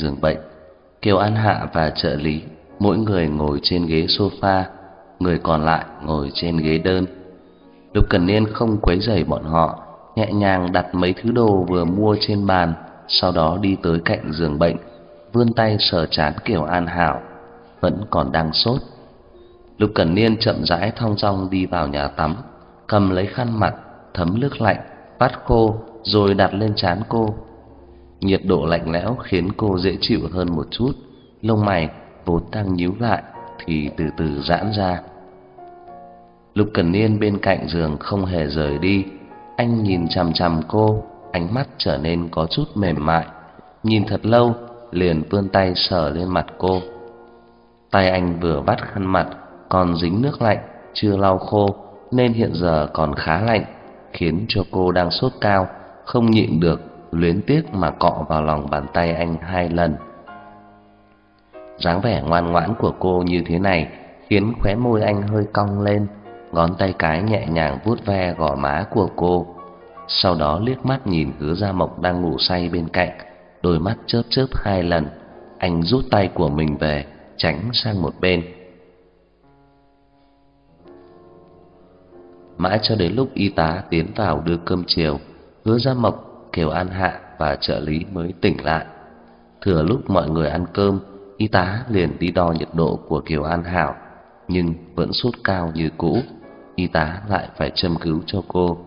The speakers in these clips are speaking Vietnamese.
giường bệnh. Kiều An Hạ và trợ lý mỗi người ngồi trên ghế sofa, người còn lại ngồi trên ghế đơn. Lục Cẩn Niên không quấy rầy bọn họ, nhẹ nhàng đặt mấy thứ đồ vừa mua trên bàn, sau đó đi tới cạnh giường bệnh, vươn tay sờ chán Kiều An Hảo, vẫn còn đang sốt. Lục Cẩn Niên chậm rãi thong dong đi vào nhà tắm, cầm lấy khăn mặt, thấm nước lạnh, vắt khô rồi đặt lên trán cô. Nhiệt độ lạnh lẽo khiến cô dễ chịu hơn một chút, lông mày vốn đang nhíu lại thì từ từ giãn ra. Lục Cẩn Niên bên cạnh giường không hề rời đi, anh nhìn chằm chằm cô, ánh mắt trở nên có chút mềm mại. Nhìn thật lâu, liền vươn tay sờ lên mặt cô. Tay anh vừa vắt khăn mặt còn dính nước lạnh, chưa lau khô nên hiện giờ còn khá lạnh, khiến cho cô đang sốt cao, không nhịn được luyến tiếc mà cọ vào lòng bàn tay anh hai lần. dáng vẻ ngoan ngoãn của cô như thế này khiến khóe môi anh hơi cong lên, ngón tay cái nhẹ nhàng vuốt ve gò má của cô. Sau đó liếc mắt nhìn Hứa Gia Mộc đang ngủ say bên cạnh, đôi mắt chớp chớp hai lần, anh rút tay của mình về, tránh sang một bên. Mãi cho đến lúc y tá tiến vào đưa cơm chiều, Hứa Gia Mộc, Kiều An Hạ và trợ lý mới tỉnh lại. Thừa lúc mọi người ăn cơm, y tá liền đi đo nhiệt độ của Kiều An Hảo, nhưng vẫn sốt cao như cũ. Y tá lại phải châm cứu cho cô.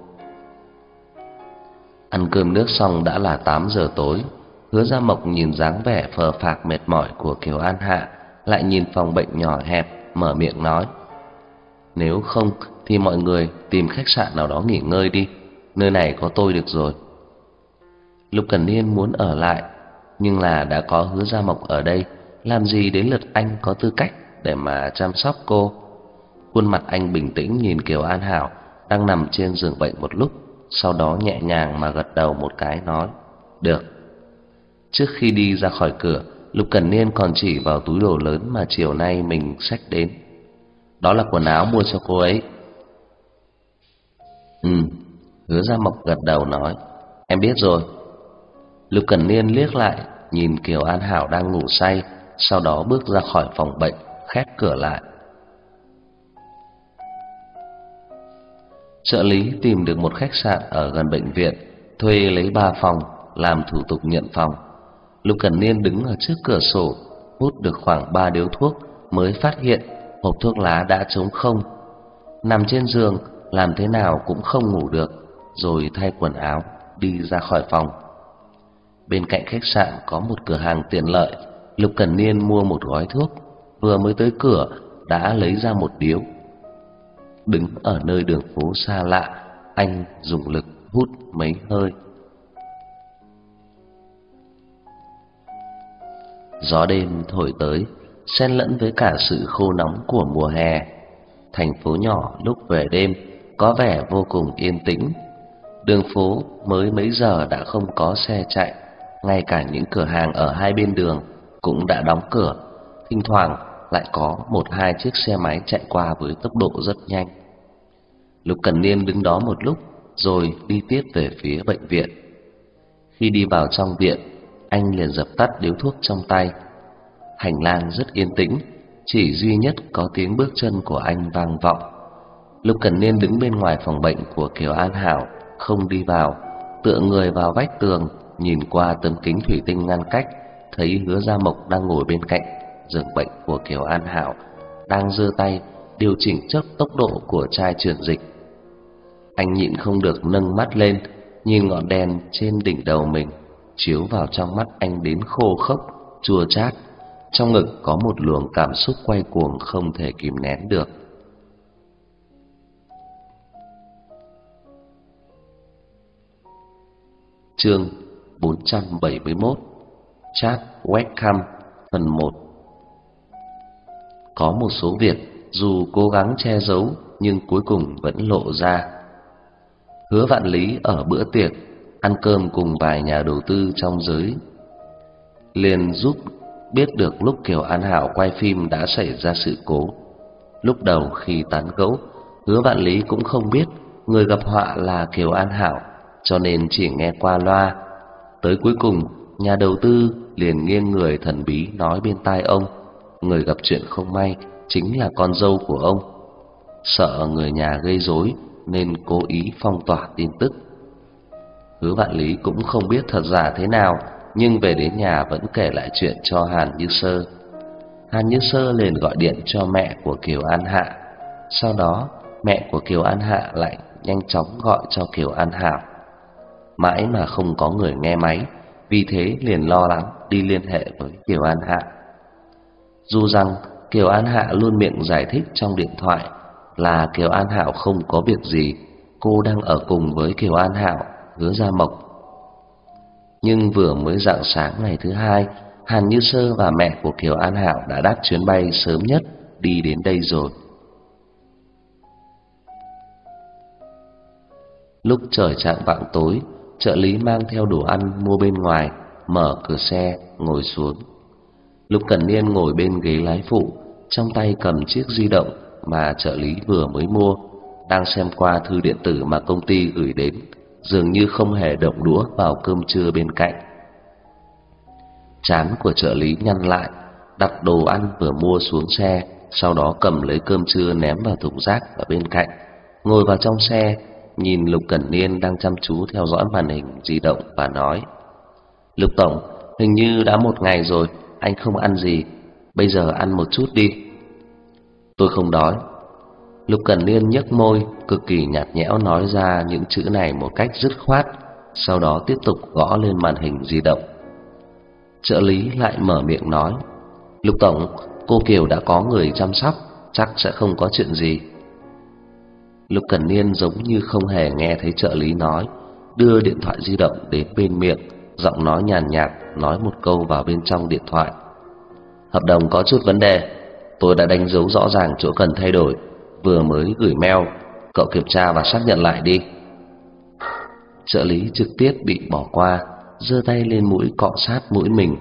Ăn cơm nước xong đã là 8 giờ tối, Hứa Gia Mộc nhìn dáng vẻ phờ phạc mệt mỏi của Kiều An Hạ, lại nhìn phòng bệnh nhỏ hẹp, mở miệng nói: "Nếu không thì mọi người tìm khách sạn nào đó nghỉ ngơi đi, nơi này có tôi được rồi." Lục Cẩn Niên muốn ở lại, nhưng là đã có Hứa Gia Mộc ở đây, làm gì đến lượt anh có tư cách để mà chăm sóc cô. Khuôn mặt anh bình tĩnh nhìn Kiều An Hảo đang nằm trên giường bệnh một lúc, sau đó nhẹ nhàng mà gật đầu một cái nói: "Được." Trước khi đi ra khỏi cửa, Lục Cẩn Niên còn chỉ vào túi đồ lớn mà chiều nay mình xách đến. Đó là quần áo mua cho cô ấy. Ừ, Hứa Gia Mộc gật đầu nói, em biết rồi. Lục Cẩn Niên liếc lại, nhìn Kiều An Hảo đang ngủ say, sau đó bước ra khỏi phòng bệnh, khép cửa lại. Trợ lý tìm được một khách sạn ở gần bệnh viện, thuê lấy ba phòng, làm thủ tục nhận phòng. Lục Cẩn Niên đứng ở trước cửa sổ, hút được khoảng ba điếu thuốc mới phát hiện hộp thuốc lá đã trống không. Nằm trên giường, làm thế nào cũng không ngủ được, rồi thay quần áo, đi ra khỏi phòng. Bên cạnh khách sạn có một cửa hàng tiện lợi, Lục Cẩn Niên mua một gói thuốc, vừa mới tới cửa đã lấy ra một điếu. Đứng ở nơi đường phố xa lạ, anh dùng lực hút mấy hơi. Gió đêm thổi tới, xen lẫn với cả sự khô nóng của mùa hè. Thành phố nhỏ lúc về đêm có vẻ vô cùng yên tĩnh. Đường phố mới mấy giờ đã không có xe chạy, ngay cả những cửa hàng ở hai bên đường cũng đã đóng cửa, thỉnh thoảng lại có một hai chiếc xe máy chạy qua với tốc độ rất nhanh. Lục Cần Niên đứng đó một lúc rồi đi tiếp về phía bệnh viện. Khi đi vào trong viện, anh liền dập tắt điếu thuốc trong tay. Hành lang rất yên tĩnh, chỉ duy nhất có tiếng bước chân của anh vang vọng. Lục Cẩn Niên đứng bên ngoài phòng bệnh của Kiều An Hảo, không đi vào, tựa người vào vách tường, nhìn qua tấm kính thủy tinh ngăn cách, thấy Hứa Gia Mộc đang ngồi bên cạnh giường bệnh của Kiều An Hảo, đang giơ tay điều chỉnh chớp tốc độ của chai truyền dịch. Anh nhịn không được nâng mắt lên, nhìn ngọn đèn trên đỉnh đầu mình chiếu vào trong mắt anh đến khô khốc, chua chát. Trong ngực có một luồng cảm xúc quay cuồng không thể kìm nén được. Chương 471 Chat Webcam phần 1 Có một số việc dù cố gắng che giấu nhưng cuối cùng vẫn lộ ra. Hứa Vạn Lý ở bữa tiệc ăn cơm cùng vài nhà đầu tư trong giới liền giúp biết được lúc Kiều An Hảo quay phim đã xảy ra sự cố. Lúc đầu khi tán gẫu, Hứa Vạn Lý cũng không biết người gặp họa là Kiều An Hảo, cho nên chỉ nghe qua loa. Tới cuối cùng, nhà đầu tư liền nghiêng người thần bí nói bên tai ông, người gặp chuyện không may chính là con dâu của ông. Sợ người nhà gây rối nên cố ý phong tỏa tin tức. Hứa Vạn Lý cũng không biết thật giả thế nào, nhưng về đến nhà vẫn kể lại chuyện cho Hàn Như Sơ. Hàn Như Sơ liền gọi điện cho mẹ của Kiều An Hạ. Sau đó, mẹ của Kiều An Hạ lại nhanh chóng gọi cho Kiều An Hảo. Mãi mà không có người nghe máy, vì thế liền lo lắng đi liên hệ với Kiều An Hạ. Dù rằng Kiều An Hạ luôn miệng giải thích trong điện thoại là Kiều An Hảo không có việc gì, cô đang ở cùng với Kiều An Hảo, hứa Gia Mộc. Nhưng vừa mới rạng sáng ngày thứ hai, Hàn Như Sơ và mẹ của Kiều An Hảo đã đáp chuyến bay sớm nhất đi đến đây rồi. Lúc trời chạng vạng tối, trợ lý mang theo đồ ăn mua bên ngoài, mở cửa xe, ngồi xuống. Lục Cẩn Niên ngồi bên ghế lái phụ, trong tay cầm chiếc di động mà trợ lý vừa mới mua, đang xem qua thư điện tử mà công ty gửi đến, dường như không hề động đũa vào cơm trưa bên cạnh. Chán của trợ lý nhăn lại, đặt đồ ăn vừa mua xuống xe, sau đó cầm lấy cơm trưa ném vào thùng rác ở bên cạnh, ngồi vào trong xe, nhìn Lục Cẩn Niên đang chăm chú theo dõi màn hình di động và nói: "Lục tổng, hình như đã một ngày rồi, anh không ăn gì, bây giờ ăn một chút đi." "Tôi không đói." Lục Cẩn Niên nhếch môi, cực kỳ nhạt nhẽo nói ra những chữ này một cách dứt khoát, sau đó tiếp tục gõ lên màn hình di động. Trợ lý lại mở miệng nói: "Lục tổng, cô Kiều đã có người chăm sóc, chắc sẽ không có chuyện gì." Lục Cẩn Niên giống như không hề nghe thấy trợ lý nói, đưa điện thoại di động đến bên miệng, giọng nói nhàn nhạt nói một câu vào bên trong điện thoại. Hợp đồng có chút vấn đề, tôi đã đánh dấu rõ ràng chỗ cần thay đổi, vừa mới gửi mail, cậu kiểm tra và xác nhận lại đi. Trợ lý trực tiếp bị bỏ qua, giơ tay lên mũi cọ sát mũi mình,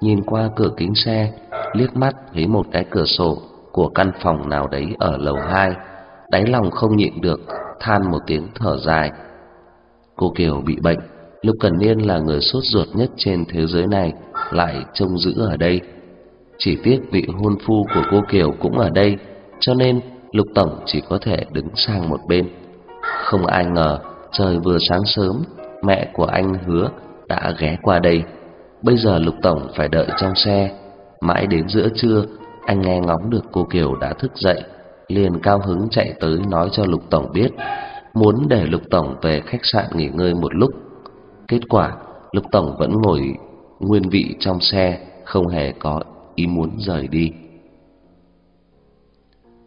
nhìn qua cửa kính xe, liếc mắt thấy một cái cửa sổ của căn phòng nào đấy ở lầu hai đáy lòng không nhịn được than một tiếng thở dài. Cô Kiều bị bệnh, Lục Cẩn Niên là người sốt ruột nhất trên thế giới này lại trông giữ ở đây. Chỉ tiếc vị hôn phu của cô Kiều cũng ở đây, cho nên Lục tổng chỉ có thể đứng sang một bên. Không ai ngờ, trời vừa sáng sớm, mẹ của anh Hứa đã ghé qua đây. Bây giờ Lục tổng phải đợi trong xe, mãi đến giữa trưa, anh nghe ngóng được cô Kiều đã thức dậy liền cao hứng chạy tới nói cho Lục tổng biết, muốn để Lục tổng về khách sạn nghỉ ngơi một lúc. Kết quả, Lục tổng vẫn ngồi nguyên vị trong xe, không hề có ý muốn rời đi.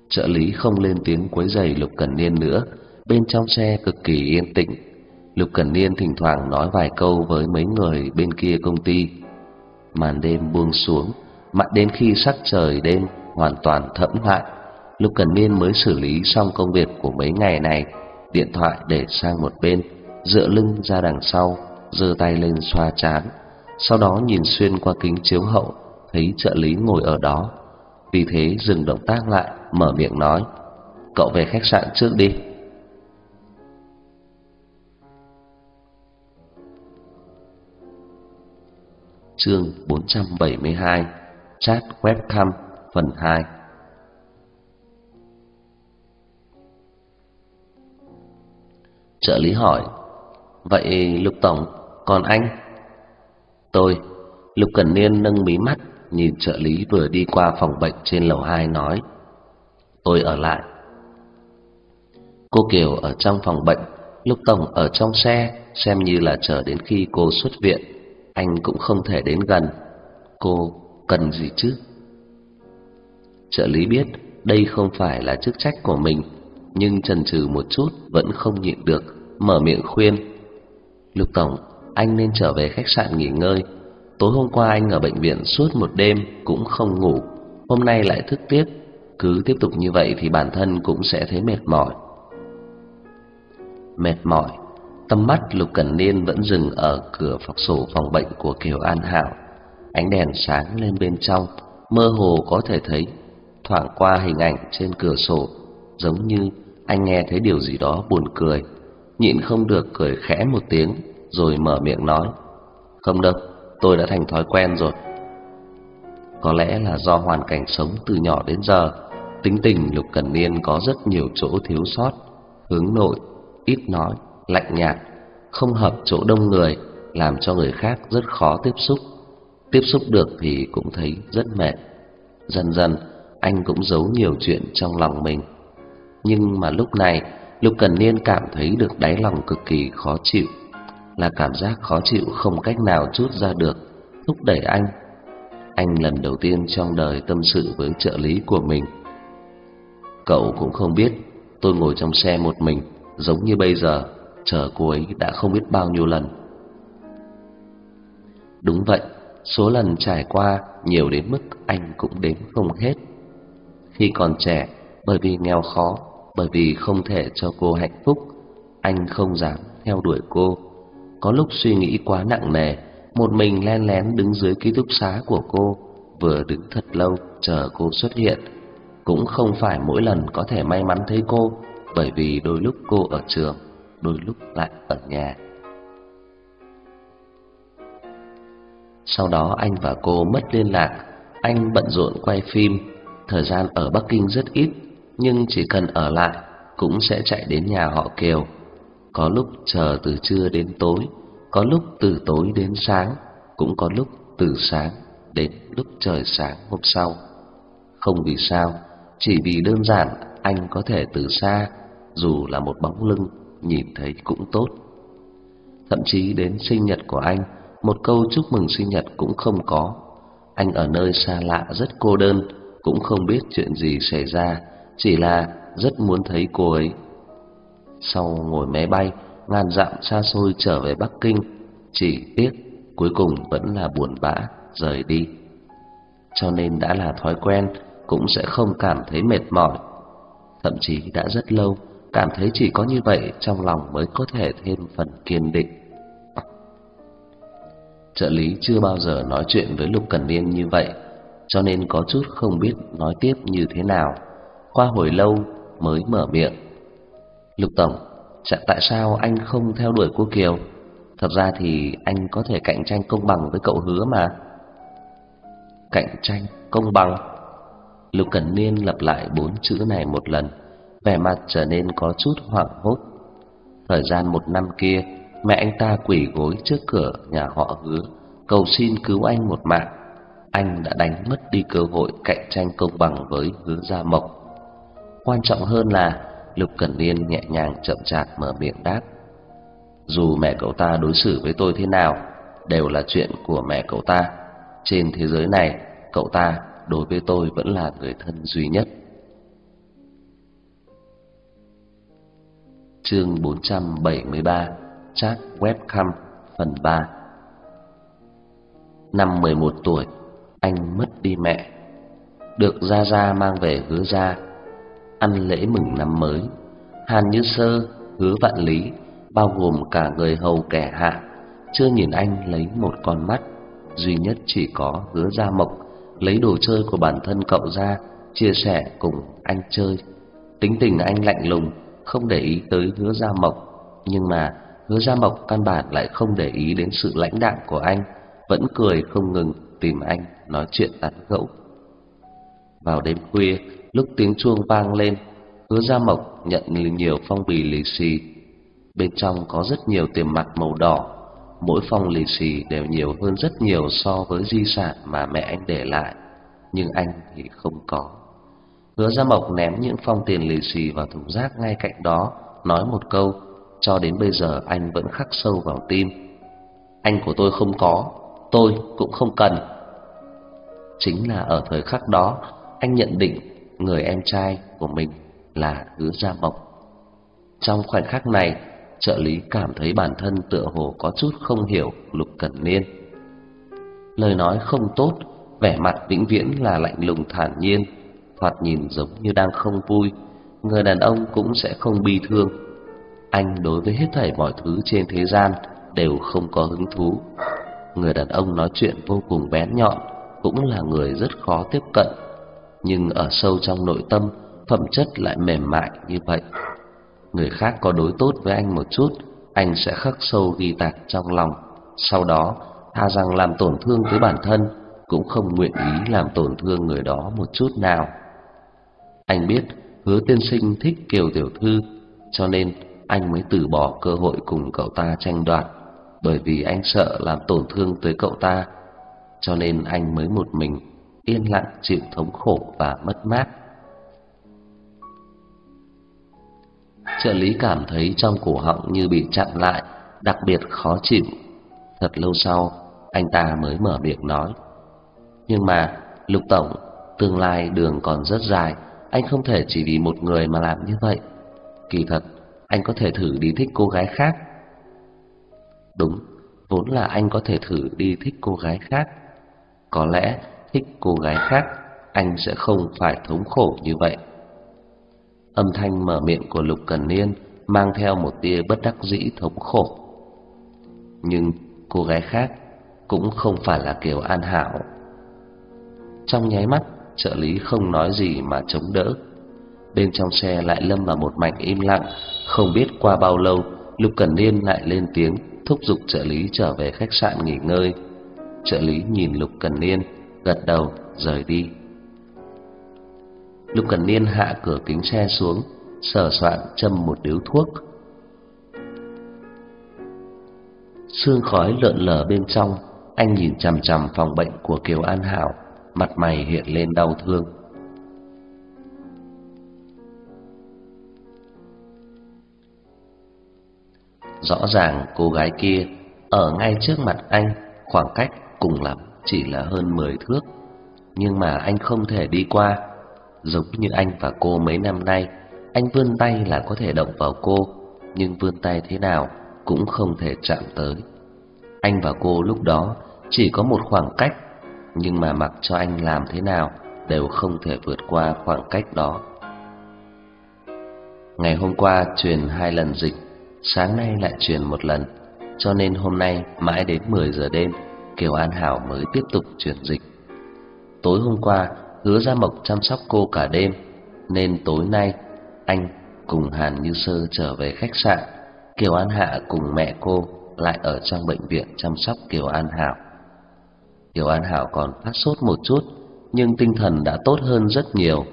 Trợ lý không lên tiếng quấy rầy Lục Cẩn Niên nữa, bên trong xe cực kỳ yên tĩnh. Lục Cẩn Niên thỉnh thoảng nói vài câu với mấy người bên kia công ty. Màn đêm buông xuống, mặn đến khi sắc trời đêm hoàn toàn thẫm lại, Lục Cẩn Niên mới xử lý xong công việc của mấy ngày này, điện thoại để sang một bên, dựa lưng ra đằng sau, giơ tay lên xoa chán, sau đó nhìn xuyên qua kính chiếu hậu, thấy trợ lý ngồi ở đó. Vì thế dừng động tác lại, mở miệng nói: "Cậu về khách sạn trước đi." Chương 472 Chat webcam phần 2 Trợ lý hỏi. Vậy Lục Tổng, Còn anh? Tôi, Lục Cẩn Niên nâng mí mắt, Nhìn trợ lý vừa đi qua phòng bệnh trên lầu 2 nói. Tôi ở lại. Cô Kiều ở trong phòng bệnh, Lục Tổng ở trong xe, Xem như là chờ đến khi cô xuất viện. Anh cũng không thể đến gần. Cô cần gì chứ? Trợ lý biết Đây không phải là chức trách của mình nhưng chần chừ một chút vẫn không nhịn được, mở miệng khuyên. Lục tổng, anh nên trở về khách sạn nghỉ ngơi. Tối hôm qua anh ở bệnh viện suốt một đêm cũng không ngủ, hôm nay lại thức tiếp, cứ tiếp tục như vậy thì bản thân cũng sẽ thấy mệt mỏi. Mệt mỏi, tâm mắt Lục Cẩn Niên vẫn dừng ở cửa phòng sổ phòng bệnh của Kiều An Hảo. Ánh đèn sáng lên bên trong, mơ hồ có thể thấy thoảng qua hình ảnh trên cửa sổ giống như anh nghe thấy điều gì đó buồn cười, nhịn không được cười khẽ một tiếng, rồi mở miệng nói: "Không đâu, tôi đã thành thói quen rồi. Có lẽ là do hoàn cảnh sống từ nhỏ đến giờ, tính tình Lục Cẩn Niên có rất nhiều chỗ thiếu sót, hướng nội, ít nói, lạnh nhạt, không hợp chỗ đông người, làm cho người khác rất khó tiếp xúc. Tiếp xúc được thì cũng thấy rất mệt. Dần dần, anh cũng giấu nhiều chuyện trong lòng mình. Nhưng mà lúc này, Lục Cẩn Niên cảm thấy được đáy lòng cực kỳ khó chịu, là cảm giác khó chịu không cách nào chút ra được, thúc đẩy anh. Anh lần đầu tiên trong đời tâm sự với trợ lý của mình. Cậu cũng không biết, tôi ngồi trong xe một mình, giống như bây giờ, chờ cô ấy đã không biết bao nhiêu lần. Đúng vậy, số lần trải qua nhiều đến mức anh cũng đếm không hết. Khi còn trẻ, bởi vì nghèo khó, bởi vì không thể cho cô hạnh phúc, anh không dám theo đuổi cô. Có lúc suy nghĩ quá nặng nề, một mình len lén đứng dưới ký túc xá của cô, vừa đứng thật lâu chờ cô xuất hiện. Cũng không phải mỗi lần có thể may mắn thấy cô, bởi vì đôi lúc cô ở trường, đôi lúc lại ở nhà. Sau đó anh và cô mất liên lạc, anh bận rộn quay phim, thời gian ở Bắc Kinh rất ít, nhưng chỉ cần ở lại cũng sẽ chạy đến nhà họ Kiều. Có lúc chờ từ trưa đến tối, có lúc từ tối đến sáng, cũng có lúc từ sáng đến lúc trời sáng hôm sau. Không vì sao, chỉ vì đơn giản anh có thể từ xa, dù là một bóng lưng nhìn thấy cũng tốt. Thậm chí đến sinh nhật của anh, một câu chúc mừng sinh nhật cũng không có. Anh ở nơi xa lạ rất cô đơn, cũng không biết chuyện gì xảy ra, chỉ là rất muốn thấy cô ấy. Sau ngồi máy bay ngàn dặm xa xôi trở về Bắc Kinh, chỉ tiếc cuối cùng vẫn là buồn bã rời đi. Cho nên đã là thói quen cũng sẽ không cảm thấy mệt mỏi. Thậm chí đã rất lâu cảm thấy chỉ có như vậy trong lòng mới có thể thêm phần kiên định. Trợ lý chưa bao giờ nói chuyện với Lục Cẩn Niên như vậy, cho nên có chút không biết nói tiếp như thế nào. Qua hồi lâu mới mở miệng. Lục Tổng, tại sao anh không theo đuổi cô Kiều? Thật ra thì anh có thể cạnh tranh công bằng với cậu hứa mà. Cạnh tranh công bằng? Lục Cẩn Niên lặp lại bốn chữ này một lần, vẻ mặt trở nên có chút hoảng hốt. Thời gian một năm kia, mẹ anh ta quỳ gối trước cửa nhà họ hứa, cầu xin cứu anh một mạng. Anh đã đánh mất đi cơ hội cạnh tranh công bằng với hứa Gia Mộc. Quan trọng hơn là Lục Cẩn Niên nhẹ nhàng chậm chạp mở miệng đáp. Dù mẹ cậu ta đối xử với tôi thế nào, đều là chuyện của mẹ cậu ta. Trên thế giới này, cậu ta đối với tôi vẫn là người thân duy nhất. Chương 473 Chat webcam phần 3 Năm 11 tuổi, anh mất đi mẹ. Được Gia Gia mang về hứa gia ăn lễ mừng năm mới. Hàn Như Sơ, Hứa Vạn Lý, bao gồm cả người hầu kẻ hạ, chưa nhìn anh lấy một con mắt, duy nhất chỉ có Hứa Gia Mộc lấy đồ chơi của bản thân cậu ra chia sẻ cùng anh chơi. Tính tình anh lạnh lùng, không để ý tới Hứa Gia Mộc, nhưng mà Hứa Gia Mộc căn bản lại không để ý đến sự lãnh đạm của anh, vẫn cười không ngừng tìm anh nói chuyện tán gẫu. Vào đêm khuya, lúc tiếng chuông vang lên, Hứa Gia Mộc nhận nhiều phong bì lì xì. Bên trong có rất nhiều tiền mặt màu đỏ, mỗi phong lì xì đều nhiều hơn rất nhiều so với di sản mà mẹ anh để lại, nhưng anh thì không có. Hứa Gia Mộc ném những phong tiền lì xì vào thùng rác ngay cạnh đó, nói một câu, cho đến bây giờ anh vẫn khắc sâu vào tim. Anh của tôi không có, tôi cũng không cần. Chính là ở thời khắc đó, anh nhận định người em trai của mình là Hứa Gia Mộc. Trong khoảnh khắc này, trợ lý cảm thấy bản thân tựa hồ có chút không hiểu Lục Cẩn Niên. Lời nói không tốt, vẻ mặt vĩnh viễn là lạnh lùng thản nhiên, thoạt nhìn giống như đang không vui, người đàn ông cũng sẽ không bi thương. Anh đối với hết thảy mọi thứ trên thế gian đều không có hứng thú. Người đàn ông nói chuyện vô cùng bén nhọn, cũng là người rất khó tiếp cận nhưng ở sâu trong nội tâm phẩm chất lại mềm mại như vậy. Người khác có đối tốt với anh một chút, anh sẽ khắc sâu ghi tạc trong lòng, sau đó tha rằng làm tổn thương tới bản thân cũng không nguyện ý làm tổn thương người đó một chút nào. Anh biết Hứa tiên sinh thích Kiều tiểu thư, cho nên anh mới từ bỏ cơ hội cùng cậu ta tranh đoạt, bởi vì anh sợ làm tổn thương tới cậu ta, cho nên anh mới một mình yên lặng chịu thống khổ và mất mát. Trợ lý cảm thấy trong cổ họng như bị chặn lại, đặc biệt khó chịu. Thật lâu sau, anh ta mới mở miệng nói: "Nhưng mà, Lục tổng, tương lai đường còn rất dài, anh không thể chỉ vì một người mà làm như vậy. Kỳ thật, anh có thể thử đi thích cô gái khác." Đúng, vốn là anh có thể thử đi thích cô gái khác. Có lẽ thích cô gái khác, anh sẽ không phải thống khổ như vậy. Âm thanh mở miệng của Lục Cần Niên mang theo một tia bất đắc dĩ thống khổ. Nhưng cô gái khác cũng không phải là Kiều An Hảo. Trong nháy mắt, trợ lý không nói gì mà chống đỡ. Bên trong xe lại lâm vào một mảnh im lặng, không biết qua bao lâu, Lục Cẩn Niên lại lên tiếng thúc giục trợ lý trở về khách sạn nghỉ ngơi. Trợ lý nhìn Lục Cẩn Niên, gật đầu rời đi. Lục Cẩn Niên hạ cửa kính xe xuống, sờ soạn châm một điếu thuốc. Sương khói lượn lờ bên trong, anh nhìn chằm chằm phòng bệnh của Kiều An Hảo, mặt mày hiện lên đau thương. Rõ ràng cô gái kia ở ngay trước mặt anh, khoảng cách cùng lắm chỉ là hơn 10 thước, nhưng mà anh không thể đi qua. Giống như anh và cô mấy năm nay, anh vươn tay là có thể động vào cô, nhưng vươn tay thế nào cũng không thể chạm tới. Anh và cô lúc đó chỉ có một khoảng cách, nhưng mà mặc cho anh làm thế nào đều không thể vượt qua khoảng cách đó. Ngày hôm qua truyền hai lần dịch, sáng nay lại truyền một lần, cho nên hôm nay mãi đến 10 giờ đêm Kiều An Hảo mới tiếp tục truyền dịch. Tối hôm qua, Hứa Gia Mộc chăm sóc cô cả đêm, nên tối nay anh cùng Hàn Như Sơ trở về khách sạn, Kiều An Hạ cùng mẹ cô lại ở trong bệnh viện chăm sóc Kiều An Hảo. Kiều An Hảo còn phát sốt một chút, nhưng tinh thần đã tốt hơn rất nhiều.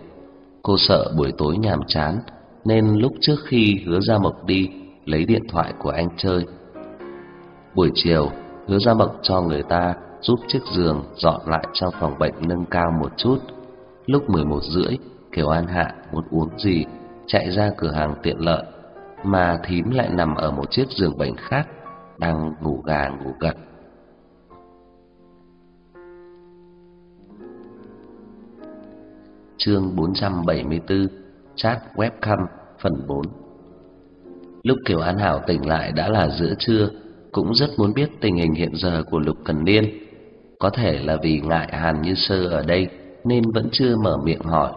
Cô sợ buổi tối nhàm chán, nên lúc trước khi Hứa Gia Mộc đi lấy điện thoại của anh chơi. Buổi chiều, Hứa Gia Mộc cho người ta giúp chiếc giường dọn lại trong phòng bệnh nâng cao một chút. Lúc 11 rưỡi, Kiều An Hạ muốn uống gì, chạy ra cửa hàng tiện lợi, mà thím lại nằm ở một chiếc giường bệnh khác, đang ngủ gà ngủ gật. Chương 474 Chat webcam phần 4 Lúc Kiều An Hảo tỉnh lại đã là giữa trưa, cũng rất muốn biết tình hình hiện giờ của Lục Cần Niên. Có thể là vì ngại Hàn Như Sơ ở đây nên vẫn chưa mở miệng hỏi.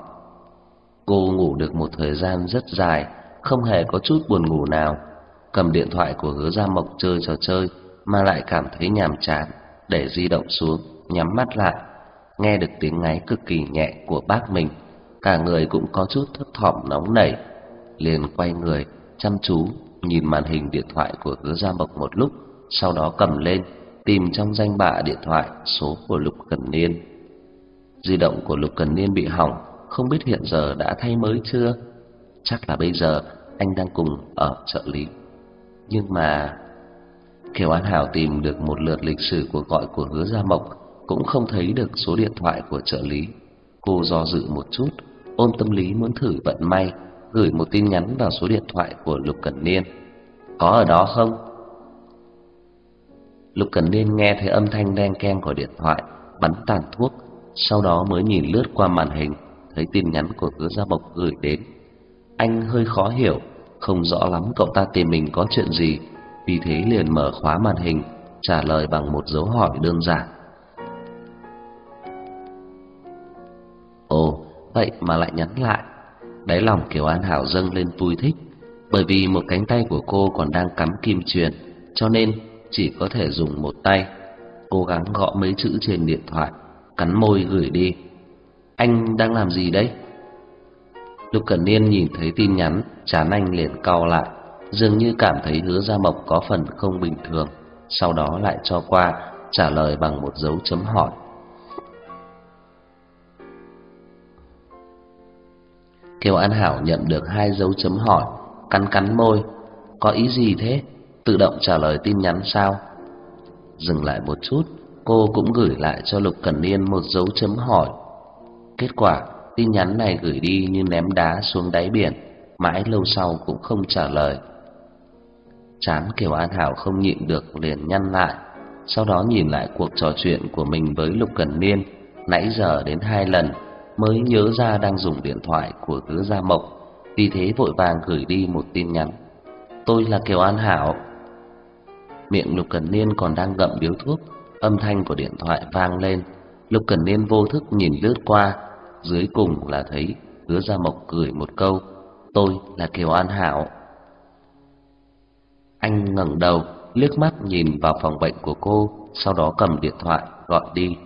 Cô ngủ được một thời gian rất dài, không hề có chút buồn ngủ nào. Cầm điện thoại của Hứa Gia Mộc chơi trò chơi mà lại cảm thấy nhàm chán, để di động xuống, nhắm mắt lại, nghe được tiếng ngáy cực kỳ nhẹ của bác mình, cả người cũng có chút thấp thỏm nóng nảy, liền quay người chăm chú nhìn màn hình điện thoại của Hứa Gia Mộc một lúc, sau đó cầm lên tìm trong danh bạ điện thoại số của Lục Cần Niên. Di động của Lục Cần Niên bị hỏng, không biết hiện giờ đã thay mới chưa? Chắc là bây giờ anh đang cùng ở trợ lý. Nhưng mà Kiều An Hảo tìm được một lượt lịch sử cuộc gọi của Hứa Gia Mộc, cũng không thấy được số điện thoại của trợ lý. Cô do dự một chút, ôm tâm lý muốn thử vận may, gửi một tin nhắn vào số điện thoại của Lục Cẩn Niên. "Có ở đó không?" Lục Cẩn Niên nghe thấy âm thanh đen keng của điện thoại, bắn tàn thuốc, sau đó mới nhìn lướt qua màn hình, thấy tin nhắn của Hứa Gia Bộc gửi đến. Anh hơi khó hiểu, không rõ lắm cậu ta tìm mình có chuyện gì, vì thế liền mở khóa màn hình, trả lời bằng một dấu hỏi đơn giản. Ồ, vậy mà lại nhắn lại. Đáy lòng Kiều An Hảo dâng lên vui thích, bởi vì một cánh tay của cô còn đang cắm kim truyền, cho nên chỉ có thể dùng một tay. Cố gắng gõ mấy chữ trên điện thoại, cắn môi gửi đi. Anh đang làm gì đấy? Lục Cẩn Niên nhìn thấy tin nhắn, chán anh liền cau lại, dường như cảm thấy Hứa Gia Mộc có phần không bình thường, sau đó lại cho qua, trả lời bằng một dấu chấm hỏi. Kiều An Hảo nhận được hai dấu chấm hỏi, cắn cắn môi, có ý gì thế? Tự động trả lời tin nhắn sao? Dừng lại một chút, cô cũng gửi lại cho Lục Cẩn Niên một dấu chấm hỏi. Kết quả, tin nhắn này gửi đi như ném đá xuống đáy biển, mãi lâu sau cũng không trả lời. Chán Kiều An Hảo không nhịn được liền nhăn lại, sau đó nhìn lại cuộc trò chuyện của mình với Lục Cẩn Niên, nãy giờ đến hai lần mới nhớ ra đang dùng điện thoại của Hứa Gia Mộc, vì thế vội vàng gửi đi một tin nhắn. Tôi là Kiều An Hảo. Miệng Lục Cẩn Niên còn đang ngậm điếu thuốc, âm thanh của điện thoại vang lên. Lục Cẩn Niên vô thức nhìn lướt qua, dưới cùng là thấy Hứa Gia Mộc cười một câu: "Tôi là Kiều An Hảo." Anh ngẩng đầu, liếc mắt nhìn vào phòng bệnh của cô, sau đó cầm điện thoại gọi đi.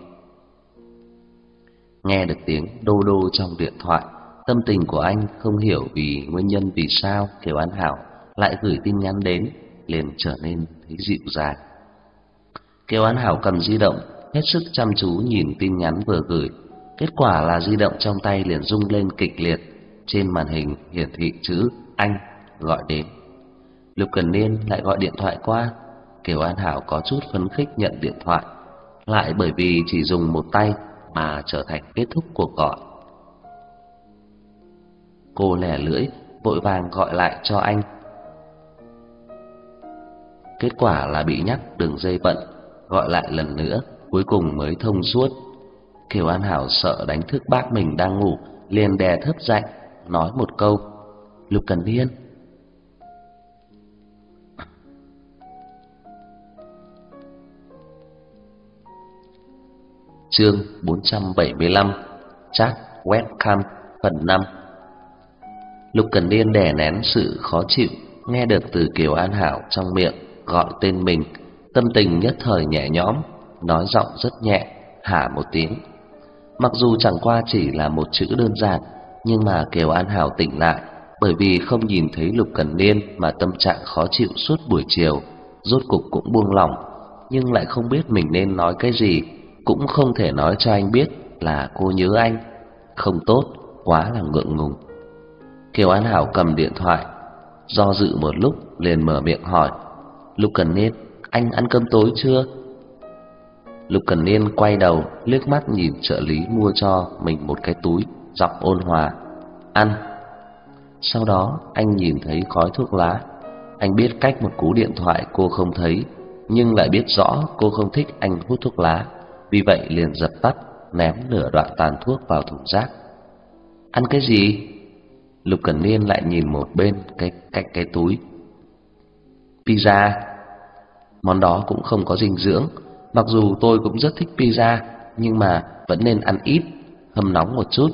Nghe được tiếng đô đô trong điện thoại, tâm tình của anh không hiểu vì nguyên nhân vì sao Kiều An Hảo lại gửi tin nhắn đến, liền trở nên thấy dịu dàng. Kiều An Hảo cầm di động, hết sức chăm chú nhìn tin nhắn vừa gửi. Kết quả là di động trong tay liền rung lên kịch liệt, trên màn hình hiển thị chữ anh gọi đến. Lục Cần Niên lại gọi điện thoại qua, Kiều An Hảo có chút phấn khích nhận điện thoại, lại bởi vì chỉ dùng một tay mà trở thành kết thúc cuộc gọi. Cô lẻ lưỡi, vội vàng gọi lại cho anh. Kết quả là bị nhắc đường dây bận, gọi lại lần nữa, cuối cùng mới thông suốt. Kiều An Hảo sợ đánh thức bác mình đang ngủ, liền đè thấp giọng nói một câu: "Lục Cần Niên, Chương 475 Chat webcam phần 5 Lục Cần Niên đè nén sự khó chịu nghe được từ Kiều An Hảo trong miệng gọi tên mình, tâm tình nhất thời nhẹ nhõm, nói giọng rất nhẹ, hả một tiếng. Mặc dù chẳng qua chỉ là một chữ đơn giản, nhưng mà Kiều An Hảo tỉnh lại, bởi vì không nhìn thấy Lục Cần Niên mà tâm trạng khó chịu suốt buổi chiều, rốt cục cũng buông lỏng, nhưng lại không biết mình nên nói cái gì cũng không thể nói cho anh biết là cô nhớ anh. Không tốt, quá là ngượng ngùng. Kiều An Hảo cầm điện thoại, do dự một lúc liền mở miệng hỏi: "Lục Cần Niên, anh ăn cơm tối chưa?" Lục Cần Niên quay đầu, liếc mắt nhìn trợ lý mua cho mình một cái túi, giọng ôn hòa: "Ăn." Sau đó, anh nhìn thấy khói thuốc lá. Anh biết cách một cú điện thoại cô không thấy, nhưng lại biết rõ cô không thích anh hút thuốc lá vì vậy liền dập tắt, ném nửa đoạn tàn thuốc vào thùng rác. Ăn cái gì? Lục Cẩn Niên lại nhìn một bên cái cạnh cái túi. Pizza. Món đó cũng không có dinh dưỡng, mặc dù tôi cũng rất thích pizza, nhưng mà vẫn nên ăn ít, hâm nóng một chút.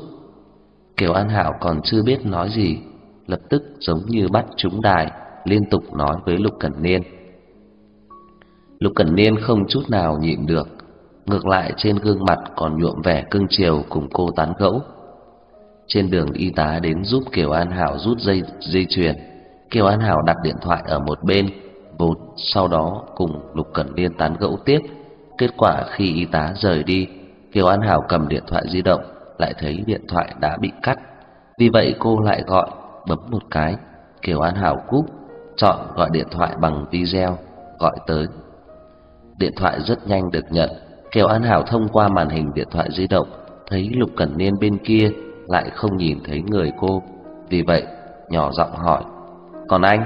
Kiều An Hảo còn chưa biết nói gì, lập tức giống như bắt trúng đài, liên tục nói với Lục Cẩn Niên. Lục Cẩn Niên không chút nào nhịn được, ngược lại trên gương mặt còn nhuộm vẻ cưng chiều cùng cô tán gẫu. Trên đường y tá đến giúp Kiều An Hảo rút dây dây chuyền, Kiều An Hảo đặt điện thoại ở một bên, vụt sau đó cùng Lục Cẩn Liên tán gẫu tiếp. Kết quả khi y tá rời đi, Kiều An Hảo cầm điện thoại di động, lại thấy điện thoại đã bị cắt. Vì vậy cô lại gọi, bấm một cái, Kiều An Hảo cúp, chọn gọi điện thoại bằng video, gọi tới. Điện thoại rất nhanh được nhận, Kiều An Hảo thông qua màn hình điện thoại di động thấy Lục Cẩn Niên bên kia lại không nhìn thấy người cô, vì vậy nhỏ giọng hỏi: "Còn anh?"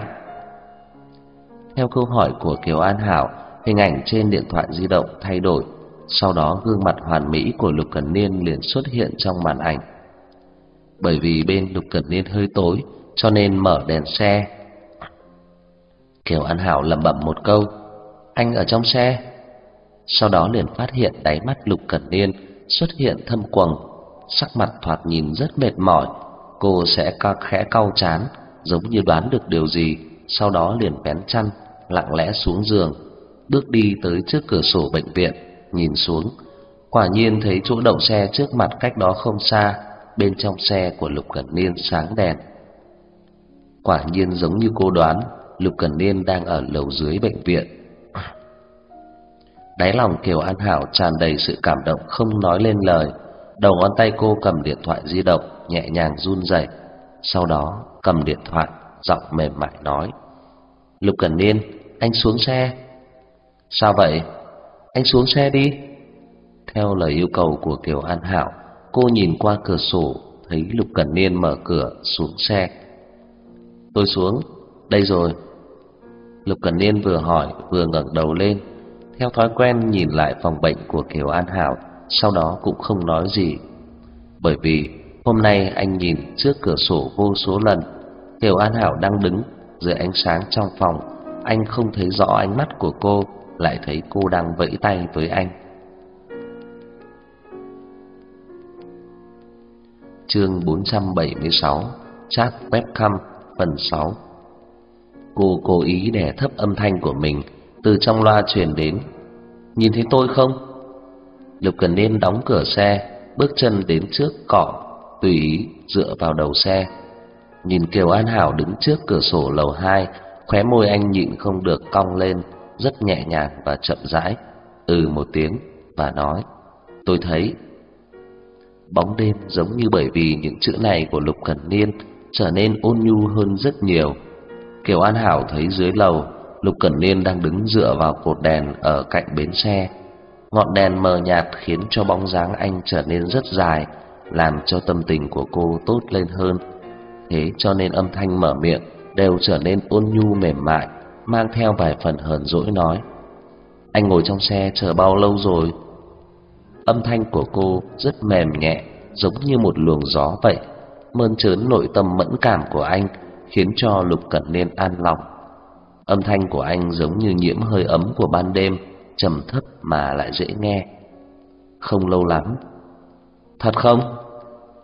Theo câu hỏi của Kiều An Hảo, hình ảnh trên điện thoại di động thay đổi, sau đó gương mặt hoàn mỹ của Lục Cẩn Niên liền xuất hiện trong màn ảnh. Bởi vì bên Lục Cẩn Niên hơi tối, cho nên mở đèn xe. Kiều An Hảo lẩm bẩm một câu: "Anh ở trong xe?" sau đó liền phát hiện đáy mắt Lục Cẩn Niên xuất hiện thâm quầng, sắc mặt thoạt nhìn rất mệt mỏi, cô sẽ ca khẽ cau chán, giống như đoán được điều gì, sau đó liền vén chăn, lặng lẽ xuống giường, bước đi tới trước cửa sổ bệnh viện, nhìn xuống, quả nhiên thấy chỗ đậu xe trước mặt cách đó không xa, bên trong xe của Lục Cẩn Niên sáng đèn. Quả nhiên giống như cô đoán, Lục Cẩn Niên đang ở lầu dưới bệnh viện Đáy lòng Kiều An Hảo tràn đầy sự cảm động không nói lên lời. Đầu ngón tay cô cầm điện thoại di động, nhẹ nhàng run rẩy. Sau đó cầm điện thoại, giọng mềm mại nói: "Lục Cẩn Niên, anh xuống xe." "Sao vậy? Anh xuống xe đi." Theo lời yêu cầu của Kiều An Hảo, cô nhìn qua cửa sổ thấy Lục Cẩn Niên mở cửa xuống xe. "Tôi xuống, đây rồi." Lục Cẩn Niên vừa hỏi vừa ngẩng đầu lên, theo thói quen nhìn lại phòng bệnh của Kiều An Hảo, sau đó cũng không nói gì. Bởi vì hôm nay anh nhìn trước cửa sổ vô số lần, Tiểu An Hảo đang đứng dưới ánh sáng trong phòng, anh không thấy rõ ánh mắt của cô, lại thấy cô đang vẫy tay với anh. Chương 476 Chat webcam phần 6 Cô cố ý đè thấp âm thanh của mình từ trong loa truyền đến. Nhìn thấy tôi không? Lục Cần Niên đóng cửa xe, bước chân đến trước cỏ, tùy ý dựa vào đầu xe. Nhìn Kiều An Hảo đứng trước cửa sổ lầu hai, khóe môi anh nhịn không được cong lên, rất nhẹ nhàng và chậm rãi, ừ một tiếng và nói: "Tôi thấy." Bóng đêm giống như bởi vì những chữ này của Lục Cẩn Niên trở nên ôn nhu hơn rất nhiều. Kiều An Hảo thấy dưới lầu Lục Cẩn Niên đang đứng dựa vào cột đèn ở cạnh bến xe. Ngọn đèn mờ nhạt khiến cho bóng dáng anh trở nên rất dài, làm cho tâm tình của cô tốt lên hơn. Thế cho nên âm thanh mở miệng đều trở nên ôn nhu mềm mại, mang theo vài phần hờn dỗi nói: "Anh ngồi trong xe chờ bao lâu rồi?" Âm thanh của cô rất mềm nhẹ, giống như một luồng gió vậy, mơn trớn nội tâm mẫn cảm của anh, khiến cho Lục Cẩn Niên an lòng. Âm thanh của anh giống như nhiễm hơi ấm của ban đêm, trầm thấp mà lại dễ nghe. Không lâu lắm. Thật không?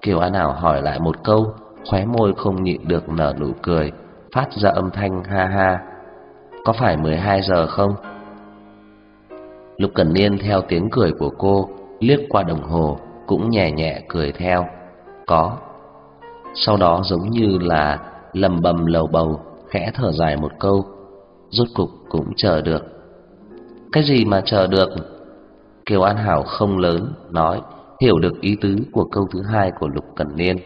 Kiều An Hảo hỏi lại một câu, khóe môi không nhịn được nở nụ cười, phát ra âm thanh ha ha. Có phải 12 giờ không? Lục Cẩn Niên theo tiếng cười của cô, liếc qua đồng hồ, cũng nhẹ nhẹ cười theo. Có. Sau đó giống như là lầm bầm lầu bầu, khẽ thở dài một câu, rốt cục cũng chờ được. Cái gì mà chờ được? Kiều An Hảo không lớn nói, hiểu được ý tứ của câu thứ hai của Lục Cần Niên.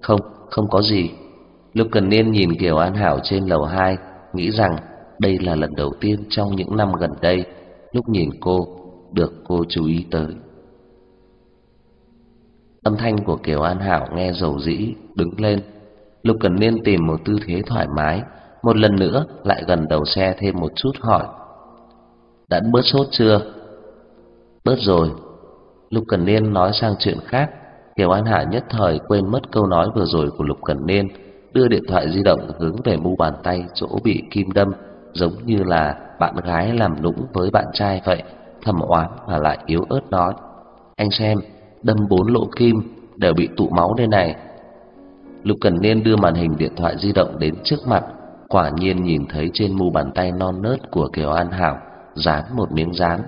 Không, không có gì. Lục Cần Niên nhìn Kiều An Hảo trên lầu hai, nghĩ rằng đây là lần đầu tiên trong những năm gần đây lúc nhìn cô được cô chú ý tới. Âm thanh của Kiều An Hảo nghe dầu dĩ, đứng lên. Lục Cần Niên tìm một tư thế thoải mái, một lần nữa lại gần đầu xe thêm một chút hỏi đã bớt sốt chưa bớt rồi lục cần niên nói sang chuyện khác. Kiều an hạ nhất thời quên mất câu nói vừa rồi của lục cần niên đưa điện thoại di động hướng về mu bàn tay chỗ bị kim đâm giống như là bạn gái làm nũng với bạn trai vậy thầm oán và lại yếu ớt nói. Anh xem đâm bốn lỗ kim đều bị tụ máu đây này. Lục cần niên đưa màn hình điện thoại di động đến trước mặt quả nhiên nhìn thấy trên mu bàn tay non nớt của Kiều An Hảo dán một miếng dán,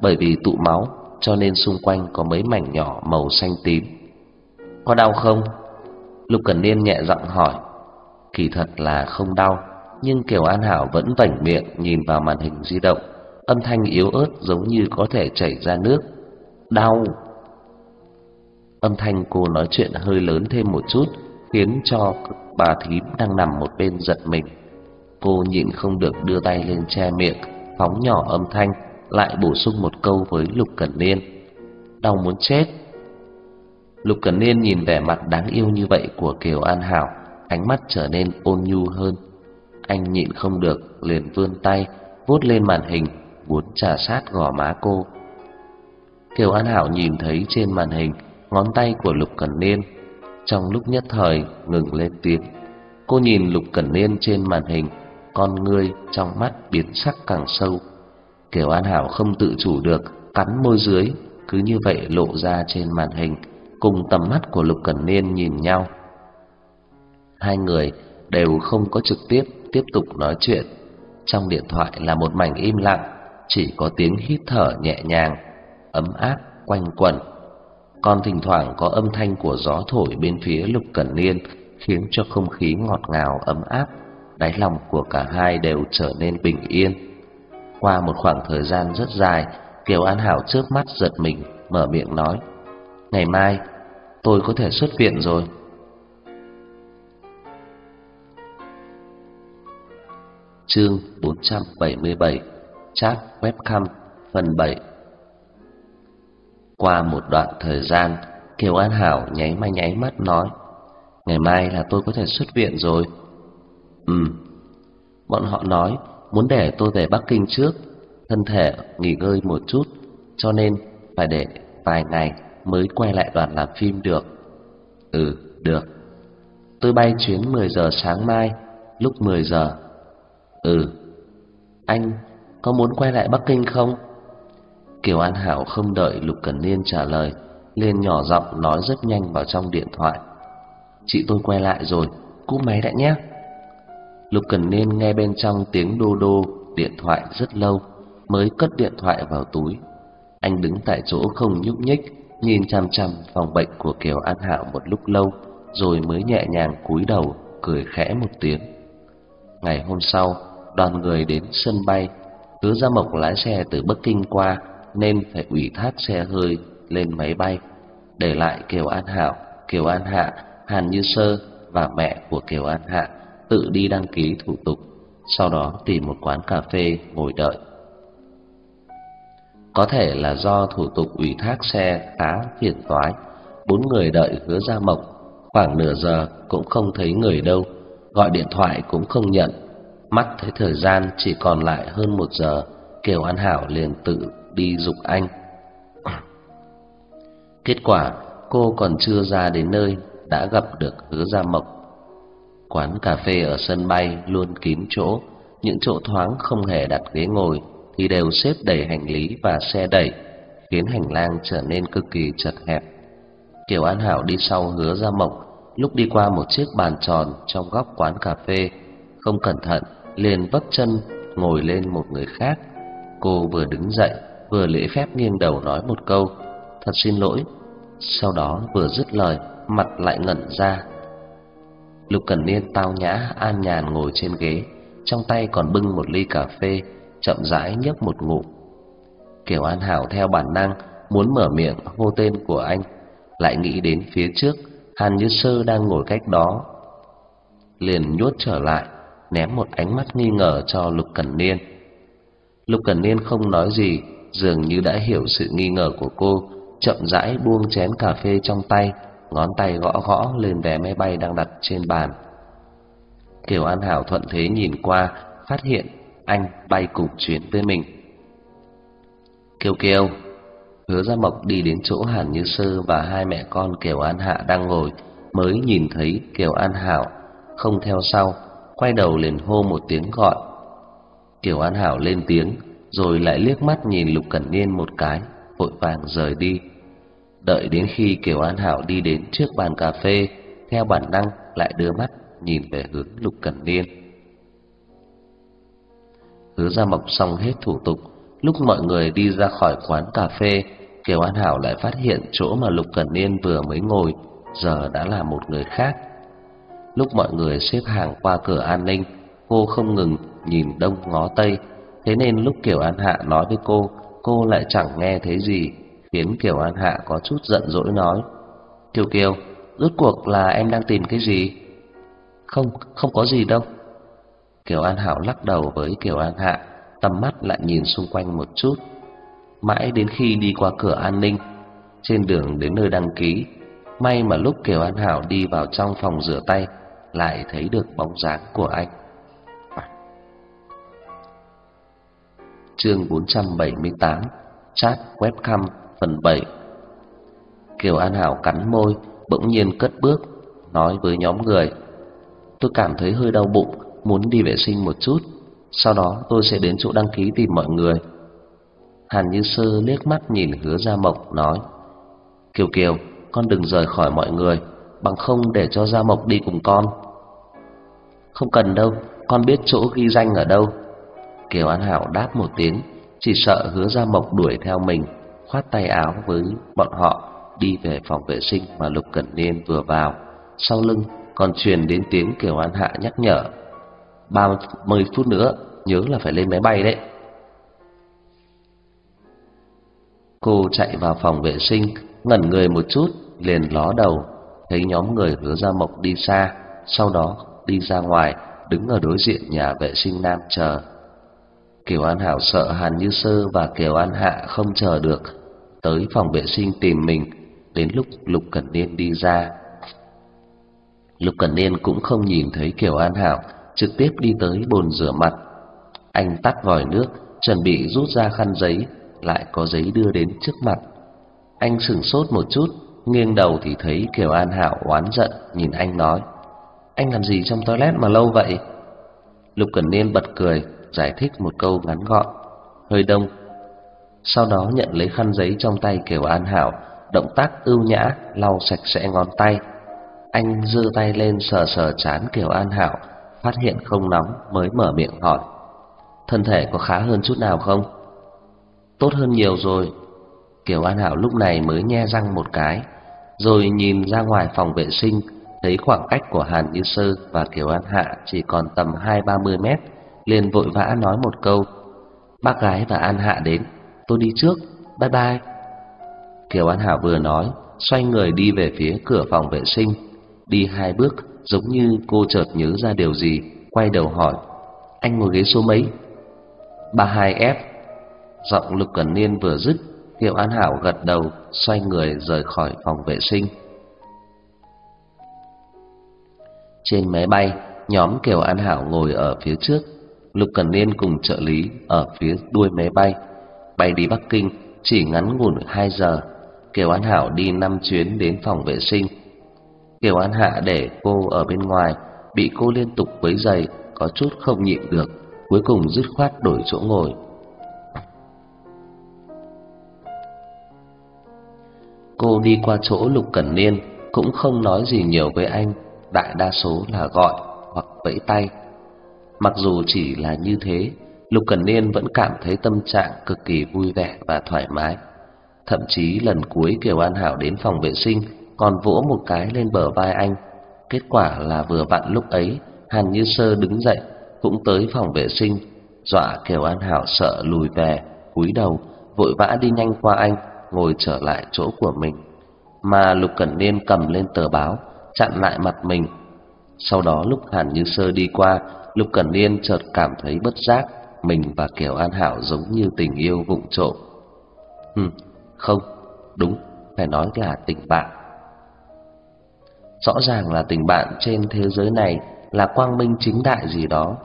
bởi vì tụ máu cho nên xung quanh có mấy mảnh nhỏ màu xanh tím. Có đau không? Lục Cẩn Niên nhẹ giọng hỏi. Kỳ thật là không đau, nhưng Kiều An Hảo vẫn vảnh miệng nhìn vào màn hình di động, âm thanh yếu ớt giống như có thể chảy ra nước. Đau. Âm thanh cô nói chuyện hơi lớn thêm một chút, khiến cho bà thím đang nằm một bên giật mình. Cô nhịn không được đưa tay lên che miệng, phóng nhỏ âm thanh, lại bổ sung một câu với Lục Cẩn Niên. Đau muốn chết. Lục Cẩn Niên nhìn vẻ mặt đáng yêu như vậy của Kiều An Hảo, ánh mắt trở nên ôn nhu hơn. Anh nhịn không được, liền vươn tay, vuốt lên màn hình, muốn trà sát gò má cô. Kiều An Hảo nhìn thấy trên màn hình ngón tay của Lục Cẩn Niên, trong lúc nhất thời ngừng lên tiếng. Cô nhìn Lục Cẩn Niên trên màn hình, con ngươi trong mắt biến sắc càng sâu. Kiều An Hảo không tự chủ được, cắn môi dưới, cứ như vậy lộ ra trên màn hình, cùng tầm mắt của Lục Cẩn Niên nhìn nhau. Hai người đều không có trực tiếp tiếp tục nói chuyện. Trong điện thoại là một mảnh im lặng, chỉ có tiếng hít thở nhẹ nhàng, ấm áp quanh quẩn. Còn thỉnh thoảng có âm thanh của gió thổi bên phía Lục Cẩn Niên, khiến cho không khí ngọt ngào ấm áp đáy lòng của cả hai đều trở nên bình yên. Qua một khoảng thời gian rất dài, Kiều An Hảo chớp mắt giật mình, mở miệng nói: "Ngày mai tôi có thể xuất viện rồi." Chương 477 Chat webcam phần 7 Qua một đoạn thời gian, Kiều An Hảo nháy mắt nháy mắt nói: "Ngày mai là tôi có thể xuất viện rồi." "Ừm." Bọn họ nói muốn để tôi về Bắc Kinh trước, thân thể nghỉ ngơi một chút, cho nên phải để vài ngày mới quay lại đoàn làm phim được. Ừ, được. Tôi bay chuyến 10 giờ sáng mai, lúc 10 giờ. Ừ. Anh có muốn quay lại Bắc Kinh không? Kiều An Hảo không đợi Lục Cẩn Niên trả lời, liền nhỏ giọng nói rất nhanh vào trong điện thoại. Chị tôi quay lại rồi, cúp máy đã nhé. Lục Cẩn Niên nghe bên trong tiếng đô đô điện thoại rất lâu, mới cất điện thoại vào túi. Anh đứng tại chỗ không nhúc nhích, nhìn chằm chằm phòng bệnh của Kiều An Hạo một lúc lâu, rồi mới nhẹ nhàng cúi đầu, cười khẽ một tiếng. Ngày hôm sau, đoàn người đến sân bay, Hứa Gia Mộc lái xe từ Bắc Kinh qua nên phải ủy thác xe hơi lên máy bay, để lại Kiều An Hạo, Kiều An Hạ, Hàn Như Sơ và mẹ của Kiều An Hạ tự đi đăng ký thủ tục, sau đó tìm một quán cà phê ngồi đợi. Có thể là do thủ tục ủy thác xe khá phiền toái, bốn người đợi Hứa Gia Mộc khoảng nửa giờ cũng không thấy người đâu, gọi điện thoại cũng không nhận. Mắt thấy thời gian chỉ còn lại hơn một giờ, Kiều An Hảo liền tự đi dục anh. Kết quả, cô còn chưa ra đến nơi đã gặp được Hứa Gia Mộc. Quán cà phê ở sân bay luôn kín chỗ, những chỗ thoáng không hề đặt ghế ngồi thì đều xếp đầy hành lý và xe đẩy, khiến hành lang trở nên cực kỳ chật hẹp. Kiều An Hảo đi sau hứa ra mộc, lúc đi qua một chiếc bàn tròn trong góc quán cà phê, không cẩn thận liền vấp chân ngồi lên một người khác. Cô vừa đứng dậy, vừa lễ phép nghiêng đầu nói một câu, "Thật xin lỗi." Sau đó vừa dứt lời, mặt lại ngẩn ra, Lục Cẩn Niên tao nhã an nhàn ngồi trên ghế, trong tay còn bưng một ly cà phê, chậm rãi nhấp một ngụm. Kiều An Hảo theo bản năng muốn mở miệng hô tên của anh, lại nghĩ đến phía trước Hàn Như Sơ đang ngồi cách đó, liền nhốt trở lại, ném một ánh mắt nghi ngờ cho Lục Cẩn Niên. Lục Cẩn Niên không nói gì, dường như đã hiểu sự nghi ngờ của cô, chậm rãi buông chén cà phê trong tay, ngón tay gõ gõ lên vé máy bay đang đặt trên bàn. Kiều An Hảo thuận thế nhìn qua, phát hiện anh bay cùng chuyến với mình. Kiều Kiều, Hứa Gia Mộc đi đến chỗ Hàn Như Sơ và hai mẹ con Kiều An Hạ đang ngồi, mới nhìn thấy Kiều An Hảo, không theo sau, quay đầu liền hô một tiếng gọi. Kiều An Hảo lên tiếng, rồi lại liếc mắt nhìn Lục Cẩn Niên một cái, vội vàng rời đi. Đợi đến khi Kiều An Hảo đi đến trước bàn cà phê, theo bản năng lại đưa mắt nhìn về hướng Lục Cẩn Niên. Hứa Gia Mộc xong hết thủ tục, lúc mọi người đi ra khỏi quán cà phê, Kiều An Hảo lại phát hiện chỗ mà Lục Cẩn Niên vừa mới ngồi giờ đã là một người khác. Lúc mọi người xếp hàng qua cửa an ninh, cô không ngừng nhìn đông ngó tây, thế nên lúc Kiều An Hạ nói với cô, cô lại chẳng nghe thấy gì khiến Kiều An Hạ có chút giận dỗi nói: "Kiều Kiều, rốt cuộc là em đang tìm cái gì?" "Không, không có gì đâu." Kiều An Hảo lắc đầu với Kiều An Hạ, tầm mắt lại nhìn xung quanh một chút. Mãi đến khi đi qua cửa an ninh, trên đường đến nơi đăng ký, may mà lúc Kiều An Hảo đi vào trong phòng rửa tay, lại thấy được bóng dáng của anh. Chương 478 Chat webcam phần 7 Kiều An Hảo cắn môi, bỗng nhiên cất bước, nói với nhóm người Tôi cảm thấy hơi đau bụng, muốn đi vệ sinh một chút, sau đó tôi sẽ đến chỗ đăng ký tìm mọi người. Hàn Như Sơ liếc mắt nhìn hứa Gia Mộc nói Kiều Kiều, con đừng rời khỏi mọi người, bằng không để cho Gia Mộc đi cùng con. Không cần đâu, con biết chỗ ghi danh ở đâu. Kiều An Hảo đáp một tiếng, chỉ sợ hứa Gia Mộc đuổi theo mình khoát tay áo với bọn họ đi về phòng vệ sinh mà Lục Cẩn Niên vừa vào. Sau lưng còn truyền đến tiếng Kiều An Hạ nhắc nhở. ba mươi phút nữa nhớ là phải lên máy bay đấy. Cô chạy vào phòng vệ sinh, ngẩn người một chút, liền ló đầu, thấy nhóm người hứa ra mộc đi xa, sau đó đi ra ngoài, đứng ở đối diện nhà vệ sinh nam chờ. Kiều An Hảo sợ Hàn Như Sơ và Kiều An Hạ không chờ được, tới phòng vệ sinh tìm mình, đến lúc Lục Cẩn Niên đi ra. Lục Cẩn Niên cũng không nhìn thấy Kiều An Hảo, trực tiếp đi tới bồn rửa mặt. Anh tắt vòi nước, chuẩn bị rút ra khăn giấy, lại có giấy đưa đến trước mặt. Anh sững sốt một chút, nghiêng đầu thì thấy Kiều An Hảo oán giận nhìn anh nói: "Anh làm gì trong toilet mà lâu vậy?" Lục Cẩn Niên bật cười, giải thích một câu ngắn gọn, hơi đông. Sau đó nhận lấy khăn giấy trong tay Kiều An Hảo, động tác ưu nhã lau sạch sẽ ngón tay. Anh giơ tay lên sờ sờ chán Kiều An Hảo, phát hiện không nóng mới mở miệng hỏi: "Thân thể có khá hơn chút nào không?" "Tốt hơn nhiều rồi." Kiều An Hảo lúc này mới nhe răng một cái, rồi nhìn ra ngoài phòng vệ sinh, thấy khoảng cách của Hàn Như Sơ và Kiều An Hạ chỉ còn tầm hai ba mươi mét, liền vội vã nói một câu: "Bác gái và An Hạ đến, tôi đi trước, bye bye." Kiều An Hảo vừa nói, xoay người đi về phía cửa phòng vệ sinh, đi hai bước, giống như cô chợt nhớ ra điều gì, quay đầu hỏi: "Anh ngồi ghế số mấy?" "Ba hai f Giọng Lục Cẩn Niên vừa dứt, Kiều An Hảo gật đầu, xoay người rời khỏi phòng vệ sinh. Trên máy bay, nhóm Kiều An Hảo ngồi ở phía trước, Lục Cẩn Niên cùng trợ lý ở phía đuôi máy bay. Bay đi Bắc Kinh chỉ ngắn ngủn 2 giờ, Kiều An Hảo đi 5 chuyến đến phòng vệ sinh. Kiều An Hạ để cô ở bên ngoài, bị cô liên tục quấy rầy, có chút không nhịn được, cuối cùng dứt khoát đổi chỗ ngồi. Cô đi qua chỗ Lục Cẩn Niên cũng không nói gì nhiều với anh, đại đa số là gọi hoặc vẫy tay. Mặc dù chỉ là như thế, Lục Cẩn Niên vẫn cảm thấy tâm trạng cực kỳ vui vẻ và thoải mái. Thậm chí lần cuối Kiều An Hảo đến phòng vệ sinh còn vỗ một cái lên bờ vai anh. Kết quả là vừa vặn lúc ấy, Hàn Như Sơ đứng dậy cũng tới phòng vệ sinh, dọa Kiều An Hảo sợ lùi về, cúi đầu, vội vã đi nhanh qua anh, ngồi trở lại chỗ của mình. Mà Lục Cẩn Niên cầm lên tờ báo, chặn lại mặt mình. Sau đó lúc Hàn Như Sơ đi qua, Lục Cẩn Niên chợt cảm thấy bất giác, mình và Kiều An Hảo giống như tình yêu vụng trộm. Hừm, không, đúng, phải nói là tình bạn. Rõ ràng là tình bạn trên thế giới này là quang minh chính đại gì đó,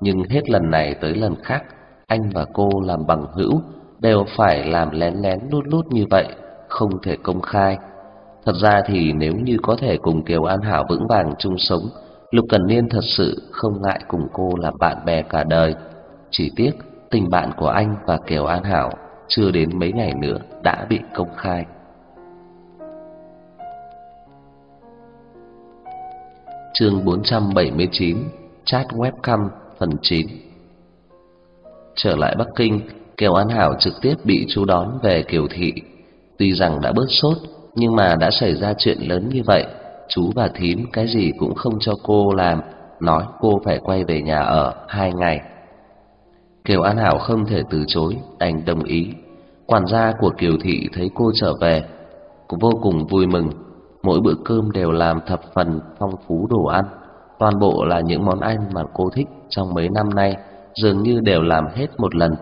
nhưng hết lần này tới lần khác, anh và cô làm bằng hữu đều phải làm lén lén lút lút như vậy, không thể công khai. Thật ra thì nếu như có thể cùng Kiều An Hảo vững vàng chung sống, Lục Cần Niên thật sự không ngại cùng cô làm bạn bè cả đời. Chỉ tiếc tình bạn của anh và Kiều An Hảo chưa đến mấy ngày nữa đã bị công khai. Chương 479: Chat webcam phần 9. Trở lại Bắc Kinh, Kiều An Hảo trực tiếp bị chú đón về Kiều thị. Tuy rằng đã bớt sốt, nhưng mà đã xảy ra chuyện lớn như vậy, chú và thím cái gì cũng không cho cô làm, nói cô phải quay về nhà ở hai ngày. Kiều An Hảo không thể từ chối, đành đồng ý. Quản gia của Kiều thị thấy cô trở về, cũng vô cùng vui mừng. Mỗi bữa cơm đều làm thập phần phong phú đồ ăn, toàn bộ là những món ăn mà cô thích trong mấy năm nay, dường như đều làm hết một lần.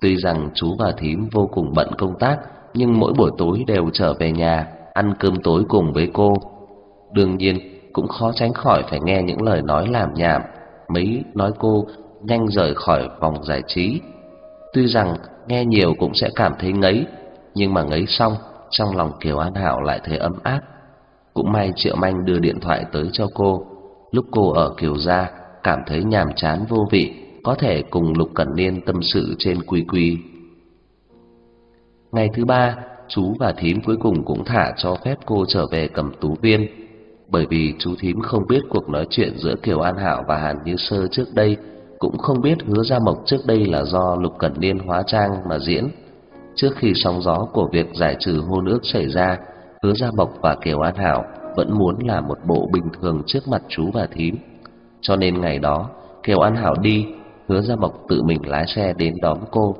Tuy rằng chú và thím vô cùng bận công tác, nhưng mỗi buổi tối đều trở về nhà ăn cơm tối cùng với cô. Đương nhiên, cũng khó tránh khỏi phải nghe những lời nói làm nhảm, mấy nói cô nhanh rời khỏi vòng giải trí. Tuy rằng nghe nhiều cũng sẽ cảm thấy ngấy, nhưng mà ngấy xong, trong lòng Kiều An Hảo lại thấy ấm áp. Cũng may Triệu Manh đưa điện thoại tới cho cô, lúc cô ở Kiều gia cảm thấy nhàm chán vô vị, có thể cùng Lục Cẩn Niên tâm sự trên quy quy. Ngày thứ ba, chú và thím cuối cùng cũng thả cho phép cô trở về cầm tú viên, bởi vì chú thím không biết cuộc nói chuyện giữa Kiều An Hảo và Hàn Như Sơ trước đây, cũng không biết Hứa Gia Mộc trước đây là do Lục Cẩn Niên hóa trang mà diễn. Trước khi sóng gió của việc giải trừ hôn ước xảy ra, Hứa Gia Mộc và Kiều An Hảo vẫn muốn là một bộ bình thường trước mặt chú và thím. Cho nên ngày đó, Kiều An Hảo đi, Hứa Gia Mộc tự mình lái xe đến đón cô.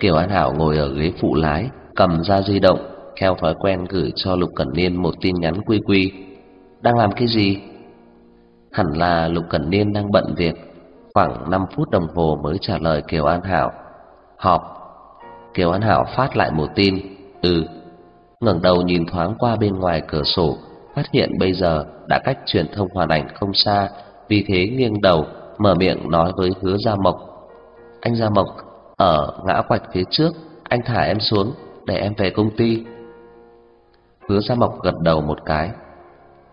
Kiều An Hảo ngồi ở ghế phụ lái, cầm ra di động, theo thói quen gửi cho Lục Cẩn Niên một tin nhắn quy quy. Đang làm cái gì? Hẳn là Lục Cẩn Niên đang bận việc, khoảng 5 phút đồng hồ mới trả lời Kiều An Hảo. Họp. Kiều An Hảo phát lại một tin, ừ. Ngẩng đầu nhìn thoáng qua bên ngoài cửa sổ, phát hiện bây giờ đã cách truyền thông hoàn ảnh không xa, vì thế nghiêng đầu mở miệng nói với Hứa Gia Mộc. Anh Gia Mộc, ở ngã quạch phía trước, anh thả em xuống để em về công ty. Hứa Gia Mộc gật đầu một cái.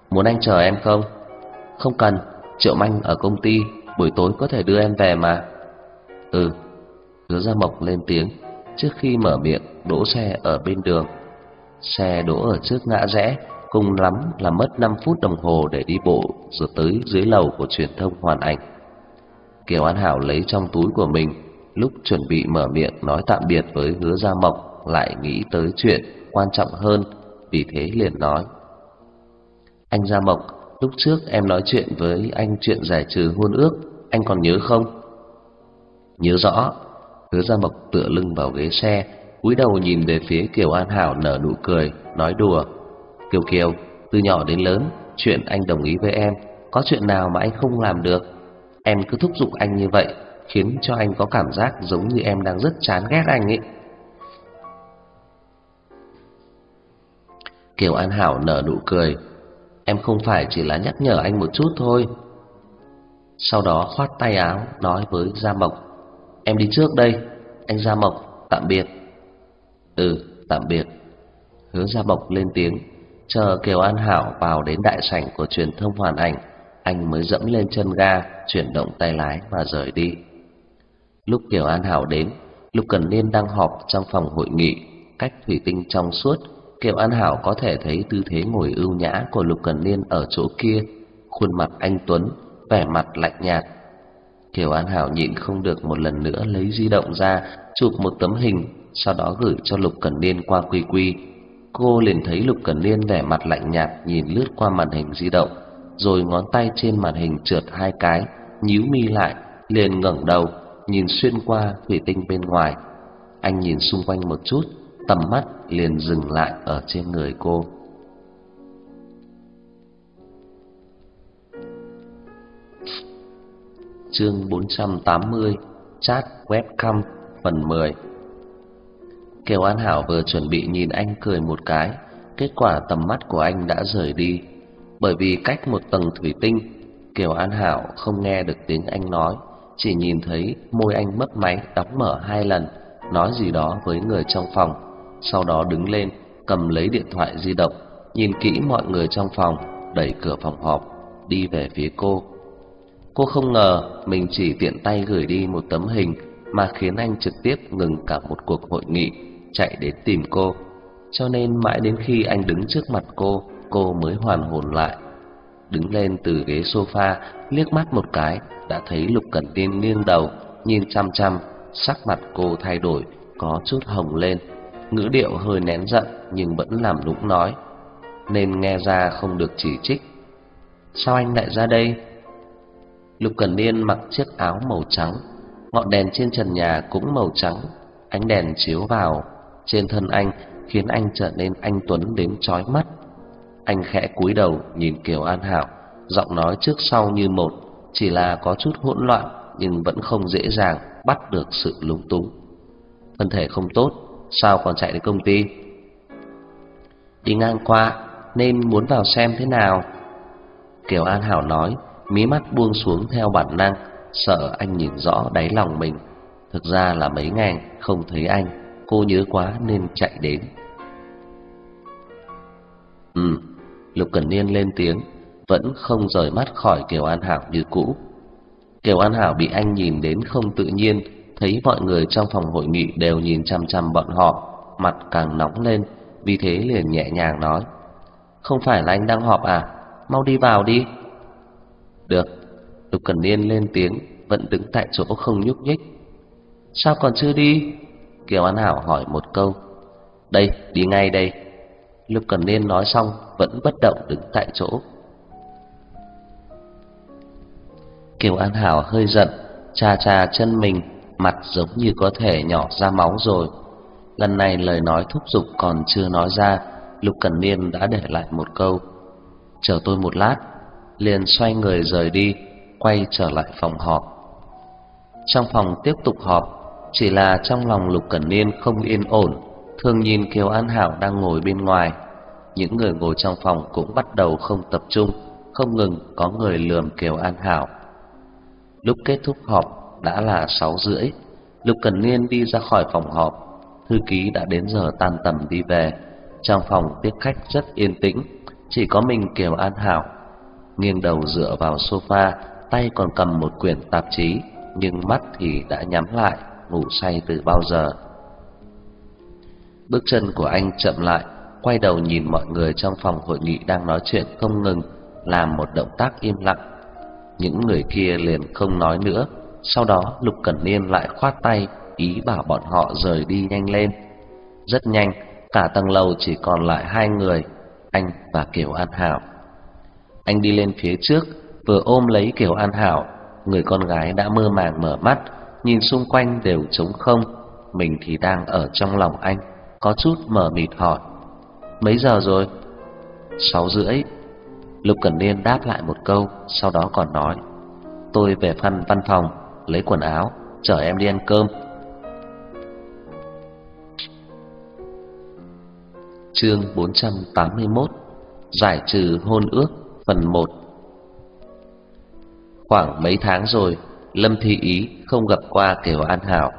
Muốn anh chờ em không? Không cần, Triệu Manh ở công ty, buổi tối có thể đưa em về mà. Ừ. Hứa Gia Mộc lên tiếng trước khi mở miệng đỗ xe ở bên đường. Xe đỗ ở trước ngã rẽ, cùng lắm là mất 5 phút đồng hồ để đi bộ rồi tới dưới lầu của truyền thông hoàn ảnh. Kiều An Hảo lấy trong túi của mình, lúc chuẩn bị mở miệng nói tạm biệt với Hứa Gia Mộc, lại nghĩ tới chuyện quan trọng hơn, vì thế liền nói: "Anh Gia Mộc, lúc trước em nói chuyện với anh chuyện giải trừ hôn ước, anh còn nhớ không?" "Nhớ rõ." Hứa Gia Mộc tựa lưng vào ghế xe, cúi đầu nhìn về phía Kiều An Hảo nở nụ cười, nói đùa: "Kiều Kiều, từ nhỏ đến lớn, chuyện anh đồng ý với em, có chuyện nào mà anh không làm được?" Em cứ thúc giục anh như vậy Khiến cho anh có cảm giác giống như em đang rất chán ghét anh ấy Kiều An Hảo nở nụ cười Em không phải chỉ là nhắc nhở anh một chút thôi. Sau đó khoát tay áo nói với Gia Mộc Em đi trước đây. Anh Gia Mộc tạm biệt. Ừ tạm biệt. Hứa Gia Mộc lên tiếng Chờ Kiều An Hảo vào đến đại sảnh của truyền thông hoàn ảnh anh mới dẫm lên chân ga, chuyển động tay lái và rời đi. Lúc Kiều An Hảo đến, Lục Cần Niên đang họp trong phòng hội nghị, cách thủy tinh trong suốt, Kiều An Hảo có thể thấy tư thế ngồi ưu nhã của Lục Cần Niên ở chỗ kia, khuôn mặt anh tuấn, vẻ mặt lạnh nhạt. Kiều An Hảo nhịn không được một lần nữa lấy di động ra, chụp một tấm hình, sau đó gửi cho Lục Cần Niên qua quy quy. Cô liền thấy Lục Cần Niên vẻ mặt lạnh nhạt nhìn lướt qua màn hình di động rồi ngón tay trên màn hình trượt hai cái, nhíu mi lại, liền ngẩng đầu, nhìn xuyên qua thủy tinh bên ngoài. Anh nhìn xung quanh một chút, tầm mắt liền dừng lại ở trên người cô. Chương 480 Chat webcam phần 10 Kiều An Hảo vừa chuẩn bị nhìn anh cười một cái, kết quả tầm mắt của anh đã rời đi, bởi vì cách một tầng thủy tinh, Kiều An Hảo không nghe được tiếng anh nói, chỉ nhìn thấy môi anh mấp máy đóng mở hai lần, nói gì đó với người trong phòng, sau đó đứng lên, cầm lấy điện thoại di động, nhìn kỹ mọi người trong phòng, đẩy cửa phòng họp, đi về phía cô. Cô không ngờ mình chỉ tiện tay gửi đi một tấm hình mà khiến anh trực tiếp ngừng cả một cuộc hội nghị, chạy đến tìm cô. Cho nên mãi đến khi anh đứng trước mặt cô, cô mới hoàn hồn lại. Đứng lên từ ghế sofa, liếc mắt một cái, đã thấy Lục Cẩn Tiên nghiêng đầu, nhìn chăm chăm, sắc mặt cô thay đổi, có chút hồng lên, ngữ điệu hơi nén giận nhưng vẫn làm đúng nói, nên nghe ra không được chỉ trích. Sao anh lại ra đây? Lục Cẩn Niên mặc chiếc áo màu trắng, ngọn đèn trên trần nhà cũng màu trắng, ánh đèn chiếu vào trên thân anh khiến anh trở nên anh tuấn đến chói mắt. Anh khẽ cúi đầu nhìn Kiều An Hảo, giọng nói trước sau như một, chỉ là có chút hỗn loạn nhưng vẫn không dễ dàng bắt được sự lúng túng. Thân thể không tốt, sao còn chạy đến công ty? Đi ngang qua nên muốn vào xem thế nào. Kiều An Hảo nói, mí mắt buông xuống theo bản năng, sợ anh nhìn rõ đáy lòng mình. Thực ra là mấy ngày không thấy anh, cô nhớ quá nên chạy đến. Ừ, Lục Cẩn Niên lên tiếng, vẫn không rời mắt khỏi Kiều An Hảo như cũ. Kiều An Hảo bị anh nhìn đến không tự nhiên, thấy mọi người trong phòng hội nghị đều nhìn chăm chăm bọn họ, mặt càng nóng lên, vì thế liền nhẹ nhàng nói: "Không phải là anh đang họp à? Mau đi vào đi." "Được." Lục Cẩn Niên lên tiếng, vẫn đứng tại chỗ không nhúc nhích. "Sao còn chưa đi?" Kiều An Hảo hỏi một câu. "Đây, đi ngay đây." Lục Cẩn Niên nói xong vẫn bất động đứng tại chỗ. Kiều An Hảo hơi giận, chà chà chân mình, mặt giống như có thể nhỏ ra máu rồi. Lần này lời nói thúc giục còn chưa nói ra, Lục Cẩn Niên đã để lại một câu: "Chờ tôi một lát." Liền xoay người rời đi, quay trở lại phòng họp. Trong phòng tiếp tục họp, chỉ là trong lòng Lục Cẩn Niên không yên ổn, thường nhìn Kiều An Hảo đang ngồi bên ngoài. Những người ngồi trong phòng cũng bắt đầu không tập trung, không ngừng có người lườm Kiều An Hảo. Lúc kết thúc họp đã là sáu rưỡi, Lục Cẩn Niên đi ra khỏi phòng họp, thư ký đã đến giờ tan tầm đi về. Trong phòng tiếp khách rất yên tĩnh, chỉ có mình Kiều An Hảo nghiêng đầu dựa vào sofa, tay còn cầm một quyển tạp chí, nhưng mắt thì đã nhắm lại, ngủ say từ bao giờ. Bước chân của anh chậm lại, quay đầu nhìn mọi người trong phòng hội nghị đang nói chuyện không ngừng, làm một động tác im lặng. Những người kia liền không nói nữa, sau đó Lục Cẩn Niên lại khoát tay, ý bảo bọn họ rời đi nhanh lên. Rất nhanh, cả tầng lầu chỉ còn lại hai người, anh và Kiều An Hảo. Anh đi lên phía trước, vừa ôm lấy Kiều An Hảo, người con gái đã mơ màng mở mắt, nhìn xung quanh đều trống không, mình thì đang ở trong lòng anh, có chút mờ mịt hỏi: "Mấy giờ rồi?" "Sáu rưỡi." Lục Cẩn Niên đáp lại một câu, sau đó còn nói: "Tôi về phần văn phòng lấy quần áo, chở em đi ăn cơm." Chương 481 Giải trừ hôn ước Phần 1 Khoảng mấy tháng rồi, Lâm Thi Ý không gặp qua Kiều An Hảo.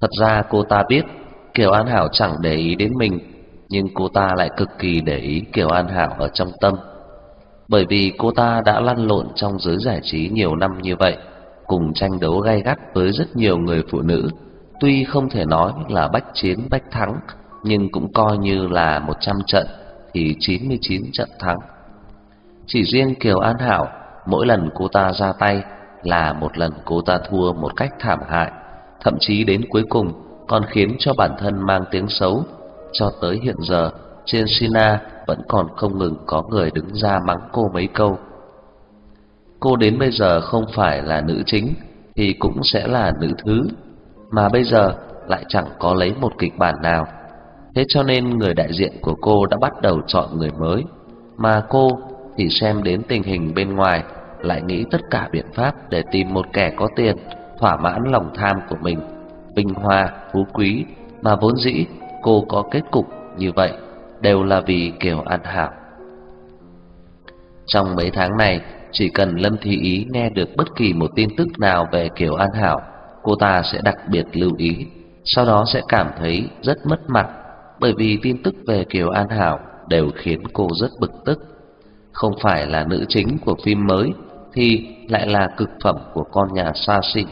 Thật ra cô ta biết Kiều An Hảo chẳng để ý đến mình, nhưng cô ta lại cực kỳ để ý Kiều An Hảo ở trong tâm. Bởi vì cô ta đã lăn lộn trong giới giải trí nhiều năm như vậy, cùng tranh đấu gay gắt với rất nhiều người phụ nữ, tuy không thể nói là bách chiến bách thắng, nhưng cũng coi như là 100 trận thì 99 trận thắng. Chỉ riêng Kiều An Hảo, mỗi lần cô ta ra tay là một lần cô ta thua một cách thảm hại, thậm chí đến cuối cùng còn khiến cho bản thân mang tiếng xấu. Cho tới hiện giờ, trên Sina vẫn còn không ngừng có người đứng ra mắng cô mấy câu. Cô đến bây giờ không phải là nữ chính thì cũng sẽ là nữ thứ, mà bây giờ lại chẳng có lấy một kịch bản nào. Thế cho nên người đại diện của cô đã bắt đầu chọn người mới, mà cô thì xem đến tình hình bên ngoài lại nghĩ tất cả biện pháp để tìm một kẻ có tiền thỏa mãn lòng tham của mình vinh hoa phú quý mà vốn dĩ cô có kết cục như vậy đều là vì Kiều An Hảo. Trong mấy tháng này, chỉ cần Lâm Thị Ý nghe được bất kỳ một tin tức nào về Kiều An Hảo, cô ta sẽ đặc biệt lưu ý, sau đó sẽ cảm thấy rất mất mặt, bởi vì tin tức về Kiều An Hảo đều khiến cô rất bực tức không phải là nữ chính của phim mới thì lại là cực phẩm của con nhà xa xỉ.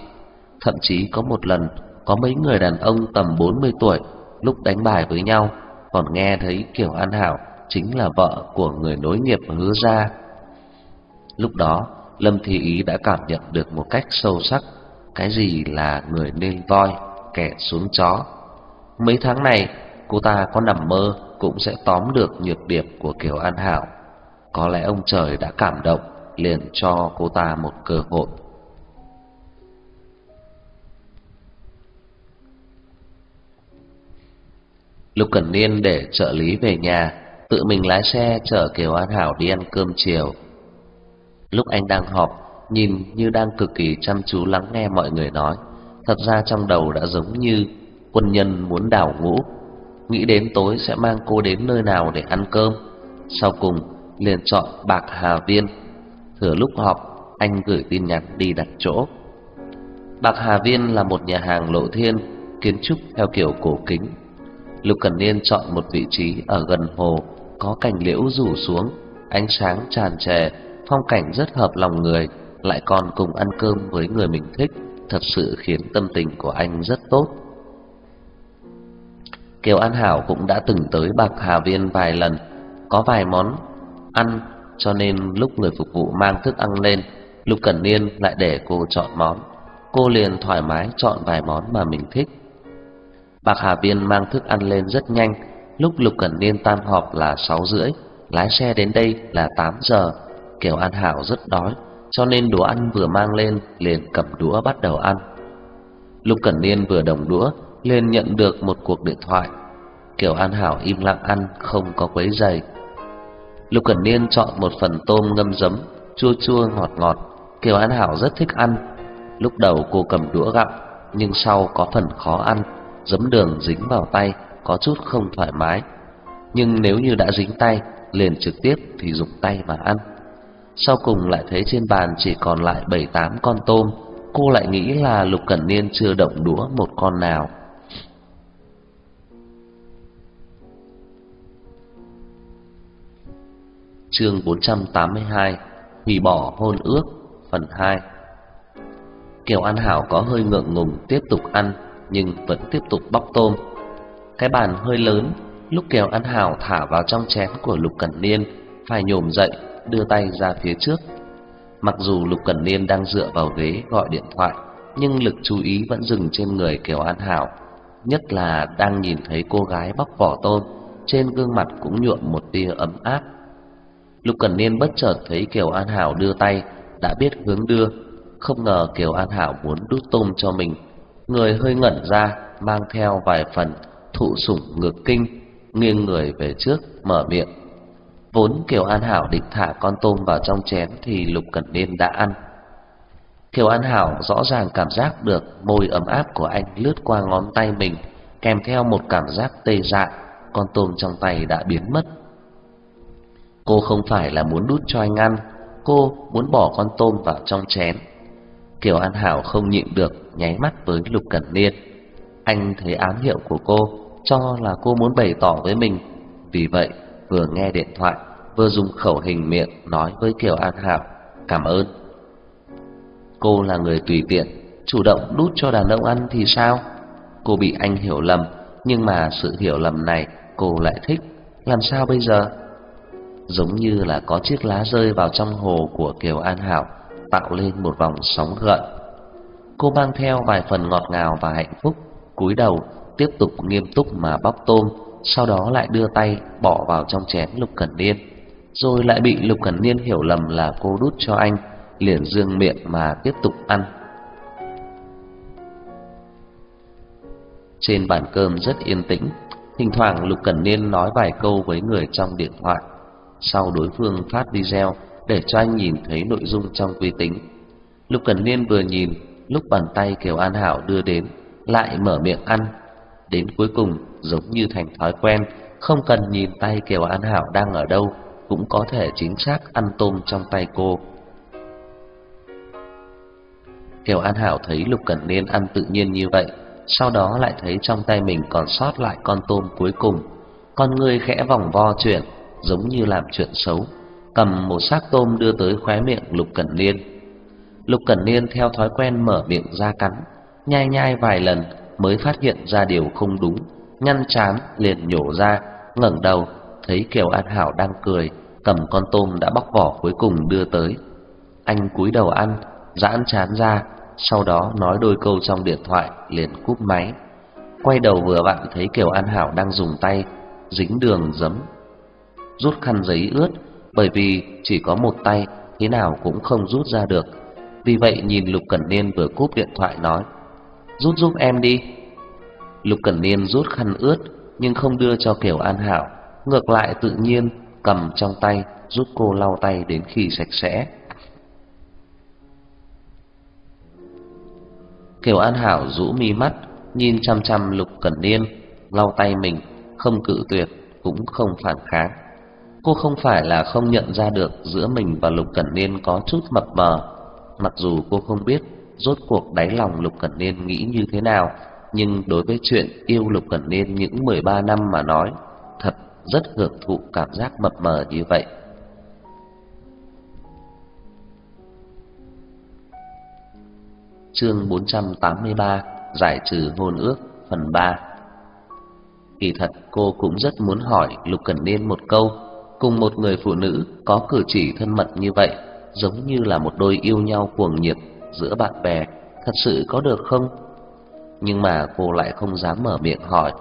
Thậm chí có một lần có mấy người đàn ông tầm 40 tuổi lúc đánh bài với nhau còn nghe thấy Kiều An Hảo chính là vợ của người nối nghiệp hứa ra. Lúc đó, Lâm Thị Ý đã cảm nhận được một cách sâu sắc cái gì là người nên voi, kẻ xuống chó. Mấy tháng này, cô ta có nằm mơ cũng sẽ tóm được nhược điểm của Kiều An Hảo có lẽ ông trời đã cảm động, liền cho cô ta một cơ hội. Lục Cẩn Niên để trợ lý về nhà, tự mình lái xe chở Kiều An Hảo đi ăn cơm chiều. Lúc anh đang họp, nhìn như đang cực kỳ chăm chú lắng nghe mọi người nói, thật ra trong đầu đã giống như quân nhân muốn đào ngũ, nghĩ đến tối sẽ mang cô đến nơi nào để ăn cơm. Sau cùng, liền chọn Bạc Hà Viên. Thừa lúc họp, anh gửi tin nhắn đi đặt chỗ. Bạc Hà Viên là một nhà hàng lộ thiên, kiến trúc theo kiểu cổ kính. Lục Cẩn Niên chọn một vị trí ở gần hồ, có cành liễu rủ xuống, ánh sáng tràn trề, phong cảnh rất hợp lòng người, lại còn cùng ăn cơm với người mình thích, thật sự khiến tâm tình của anh rất tốt. Kiều An Hảo cũng đã từng tới Bạc Hà Viên vài lần, có vài món ăn, cho nên lúc người phục vụ mang thức ăn lên, Lục Cẩn Niên lại để cô chọn món. Cô liền thoải mái chọn vài món mà mình thích. Bạc Hà Viên mang thức ăn lên rất nhanh, lúc Lục Cẩn Niên tan họp là sáu rưỡi, lái xe đến đây là tám giờ. Kiều An Hảo rất đói, cho nên đồ ăn vừa mang lên liền cầm đũa bắt đầu ăn. Lục Cẩn Niên vừa đồng đũa, liền nhận được một cuộc điện thoại. Kiều An Hảo im lặng ăn, không có quấy rầy. Lục Cẩn Niên chọn một phần tôm ngâm giấm, chua chua ngọt ngọt. Kiều An Hảo rất thích ăn. Lúc đầu cô cầm đũa gặm, nhưng sau có phần khó ăn, giấm đường dính vào tay, có chút không thoải mái. Nhưng nếu như đã dính tay, liền trực tiếp thì dùng tay mà ăn. Sau cùng lại thấy trên bàn chỉ còn lại bảy tám con tôm, cô lại nghĩ là Lục Cẩn Niên chưa động đũa một con nào. Chương 482: Hủy bỏ hôn ước, phần 2. Kiều An Hảo có hơi ngượng ngùng tiếp tục ăn, nhưng vẫn tiếp tục bóc tôm. Cái bàn hơi lớn, lúc Kiều An Hảo thả vào trong chén của Lục Cẩn Niên, phải nhổm dậy, đưa tay ra phía trước. Mặc dù Lục Cẩn Niên đang dựa vào ghế gọi điện thoại, nhưng lực chú ý vẫn dừng trên người Kiều An Hảo, nhất là đang nhìn thấy cô gái bóc vỏ tôm, trên gương mặt cũng nhuộm một tia ấm áp. Lục Cẩn Niên bất chợt thấy Kiều An Hảo đưa tay, đã biết hướng đưa, không ngờ Kiều An Hảo muốn đút tôm cho mình, người hơi ngẩn ra, mang theo vài phần thụ sủng ngược kinh, nghiêng người về trước, mở miệng. Vốn Kiều An Hảo định thả con tôm vào trong chén thì Lục Cẩn Niên đã ăn. Kiều An Hảo rõ ràng cảm giác được môi ấm áp của anh lướt qua ngón tay mình, kèm theo một cảm giác tê dại, con tôm trong tay đã biến mất. Cô không phải là muốn đút cho anh ăn, cô muốn bỏ con tôm vào trong chén. Kiều An Hảo không nhịn được nháy mắt với Lục Cẩn Niên. Anh thấy ám hiệu của cô, cho là cô muốn bày tỏ với mình, vì vậy vừa nghe điện thoại, vừa dùng khẩu hình miệng nói với Kiều An Hạo "Cảm ơn." Cô là người tùy tiện, chủ động đút cho đàn ông ăn thì sao? Cô bị anh hiểu lầm, nhưng mà sự hiểu lầm này cô lại thích, làm sao bây giờ? Giống như là có chiếc lá rơi vào trong hồ của Kiều An Hạo tạo lên một vòng sóng gợn. Cô mang theo vài phần ngọt ngào và hạnh phúc, cúi đầu tiếp tục nghiêm túc mà bóc tôm, sau đó lại đưa tay bỏ vào trong chén Lục Cẩn Niên, rồi lại bị Lục Cẩn Niên hiểu lầm là cô đút cho anh, liền dương miệng mà tiếp tục ăn. Trên bàn cơm rất yên tĩnh, thỉnh thoảng Lục Cẩn Niên nói vài câu với người trong điện thoại. Sau đối phương phát video để cho anh nhìn thấy nội dung trong vi tính. Lục Cẩn Niên vừa nhìn, lúc bàn tay Kiều An Hảo đưa đến, lại mở miệng ăn. Đến cuối cùng, giống như thành thói quen, không cần nhìn tay Kiều An Hảo đang ở đâu, cũng có thể chính xác ăn tôm trong tay cô. Kiều An Hảo thấy Lục Cẩn Niên ăn tự nhiên như vậy, sau đó lại thấy trong tay mình còn sót lại con tôm cuối cùng, con người khẽ vòng vo chuyển, giống như làm chuyện xấu, cầm một xác tôm đưa tới khóe miệng Lục Cẩn Niên. Lục Cẩn Niên theo thói quen mở miệng ra cắn, nhai nhai vài lần mới phát hiện ra điều không đúng, nhăn chán liền nhổ ra, ngẩng đầu thấy Kiều An Hảo đang cười, cầm con tôm đã bóc vỏ cuối cùng đưa tới. Anh cúi đầu ăn, giãn chán ra, sau đó nói đôi câu trong điện thoại liền cúp máy. Quay đầu vừa vặn thấy Kiều An Hảo đang dùng tay dính đường giấm rút khăn giấy ướt, bởi vì chỉ có một tay, thế nào cũng không rút ra được. Vì vậy nhìn Lục Cẩn Niên vừa cúp điện thoại nói: "Rút giúp em đi." Lục Cẩn Niên rút khăn ướt nhưng không đưa cho Kiều An Hảo, ngược lại tự nhiên cầm trong tay giúp cô lau tay đến khi sạch sẽ. Kiều An Hảo rũ mi mắt, nhìn chăm chăm Lục Cẩn Niên, lau tay mình, không cự tuyệt, cũng không phản kháng. Cô không phải là không nhận ra được giữa mình và Lục Cẩn Niên có chút mập mờ, mặc dù cô không biết rốt cuộc đáy lòng Lục Cẩn Niên nghĩ như thế nào, nhưng đối với chuyện yêu Lục Cẩn Niên những 13 năm mà nói, thật rất hưởng thụ cảm giác mập mờ như vậy. Chương 483: Giải trừ hôn ước phần 3. Kỳ thật cô cũng rất muốn hỏi Lục Cẩn Niên một câu, cùng một người phụ nữ có cử chỉ thân mật như vậy, giống như là một đôi yêu nhau cuồng nhiệt giữa bạn bè, thật sự có được không? Nhưng mà cô lại không dám mở miệng hỏi,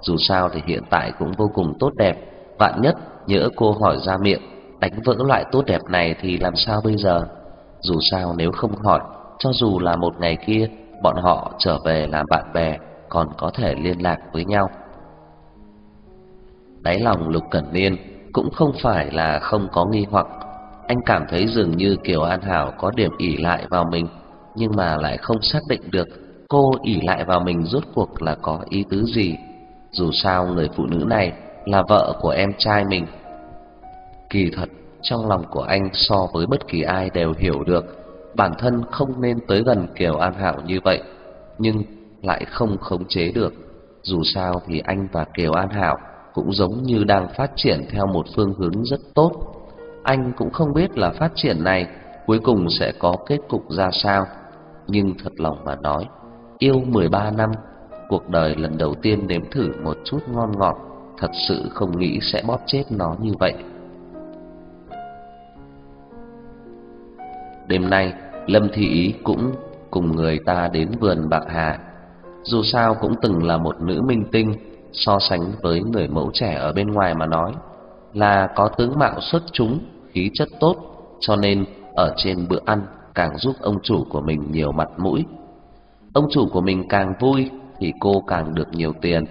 dù sao thì hiện tại cũng vô cùng tốt đẹp, vạn nhất nhỡ cô hỏi ra miệng, đánh vỡ loại tốt đẹp này thì làm sao bây giờ? Dù sao nếu không hỏi, cho dù là một ngày kia bọn họ trở về làm bạn bè còn có thể liên lạc với nhau. Đáy lòng Lục Cẩn Niên cũng không phải là không có nghi hoặc, anh cảm thấy dường như Kiều An Hảo có điểm ỷ lại vào mình, nhưng mà lại không xác định được cô ỷ lại vào mình rốt cuộc là có ý tứ gì. Dù sao người phụ nữ này là vợ của em trai mình. Kỳ thật, trong lòng của anh so với bất kỳ ai đều hiểu được bản thân không nên tới gần Kiều An Hảo như vậy, nhưng lại không khống chế được. Dù sao thì anh và Kiều An Hảo cũng giống như đang phát triển theo một phương hướng rất tốt. Anh cũng không biết là phát triển này cuối cùng sẽ có kết cục ra sao, nhưng thật lòng mà nói, yêu 13 năm, cuộc đời lần đầu tiên nếm thử một chút ngon ngọt, thật sự không nghĩ sẽ bóp chết nó như vậy. Đêm nay, Lâm Thị Ý cũng cùng người ta đến vườn Bạc Hà. Dù sao cũng từng là một nữ minh tinh, so sánh với người mẫu trẻ ở bên ngoài mà nói, là có tướng mạo xuất chúng, khí chất tốt, cho nên ở trên bữa ăn càng giúp ông chủ của mình nhiều mặt mũi. Ông chủ của mình càng vui thì cô càng được nhiều tiền,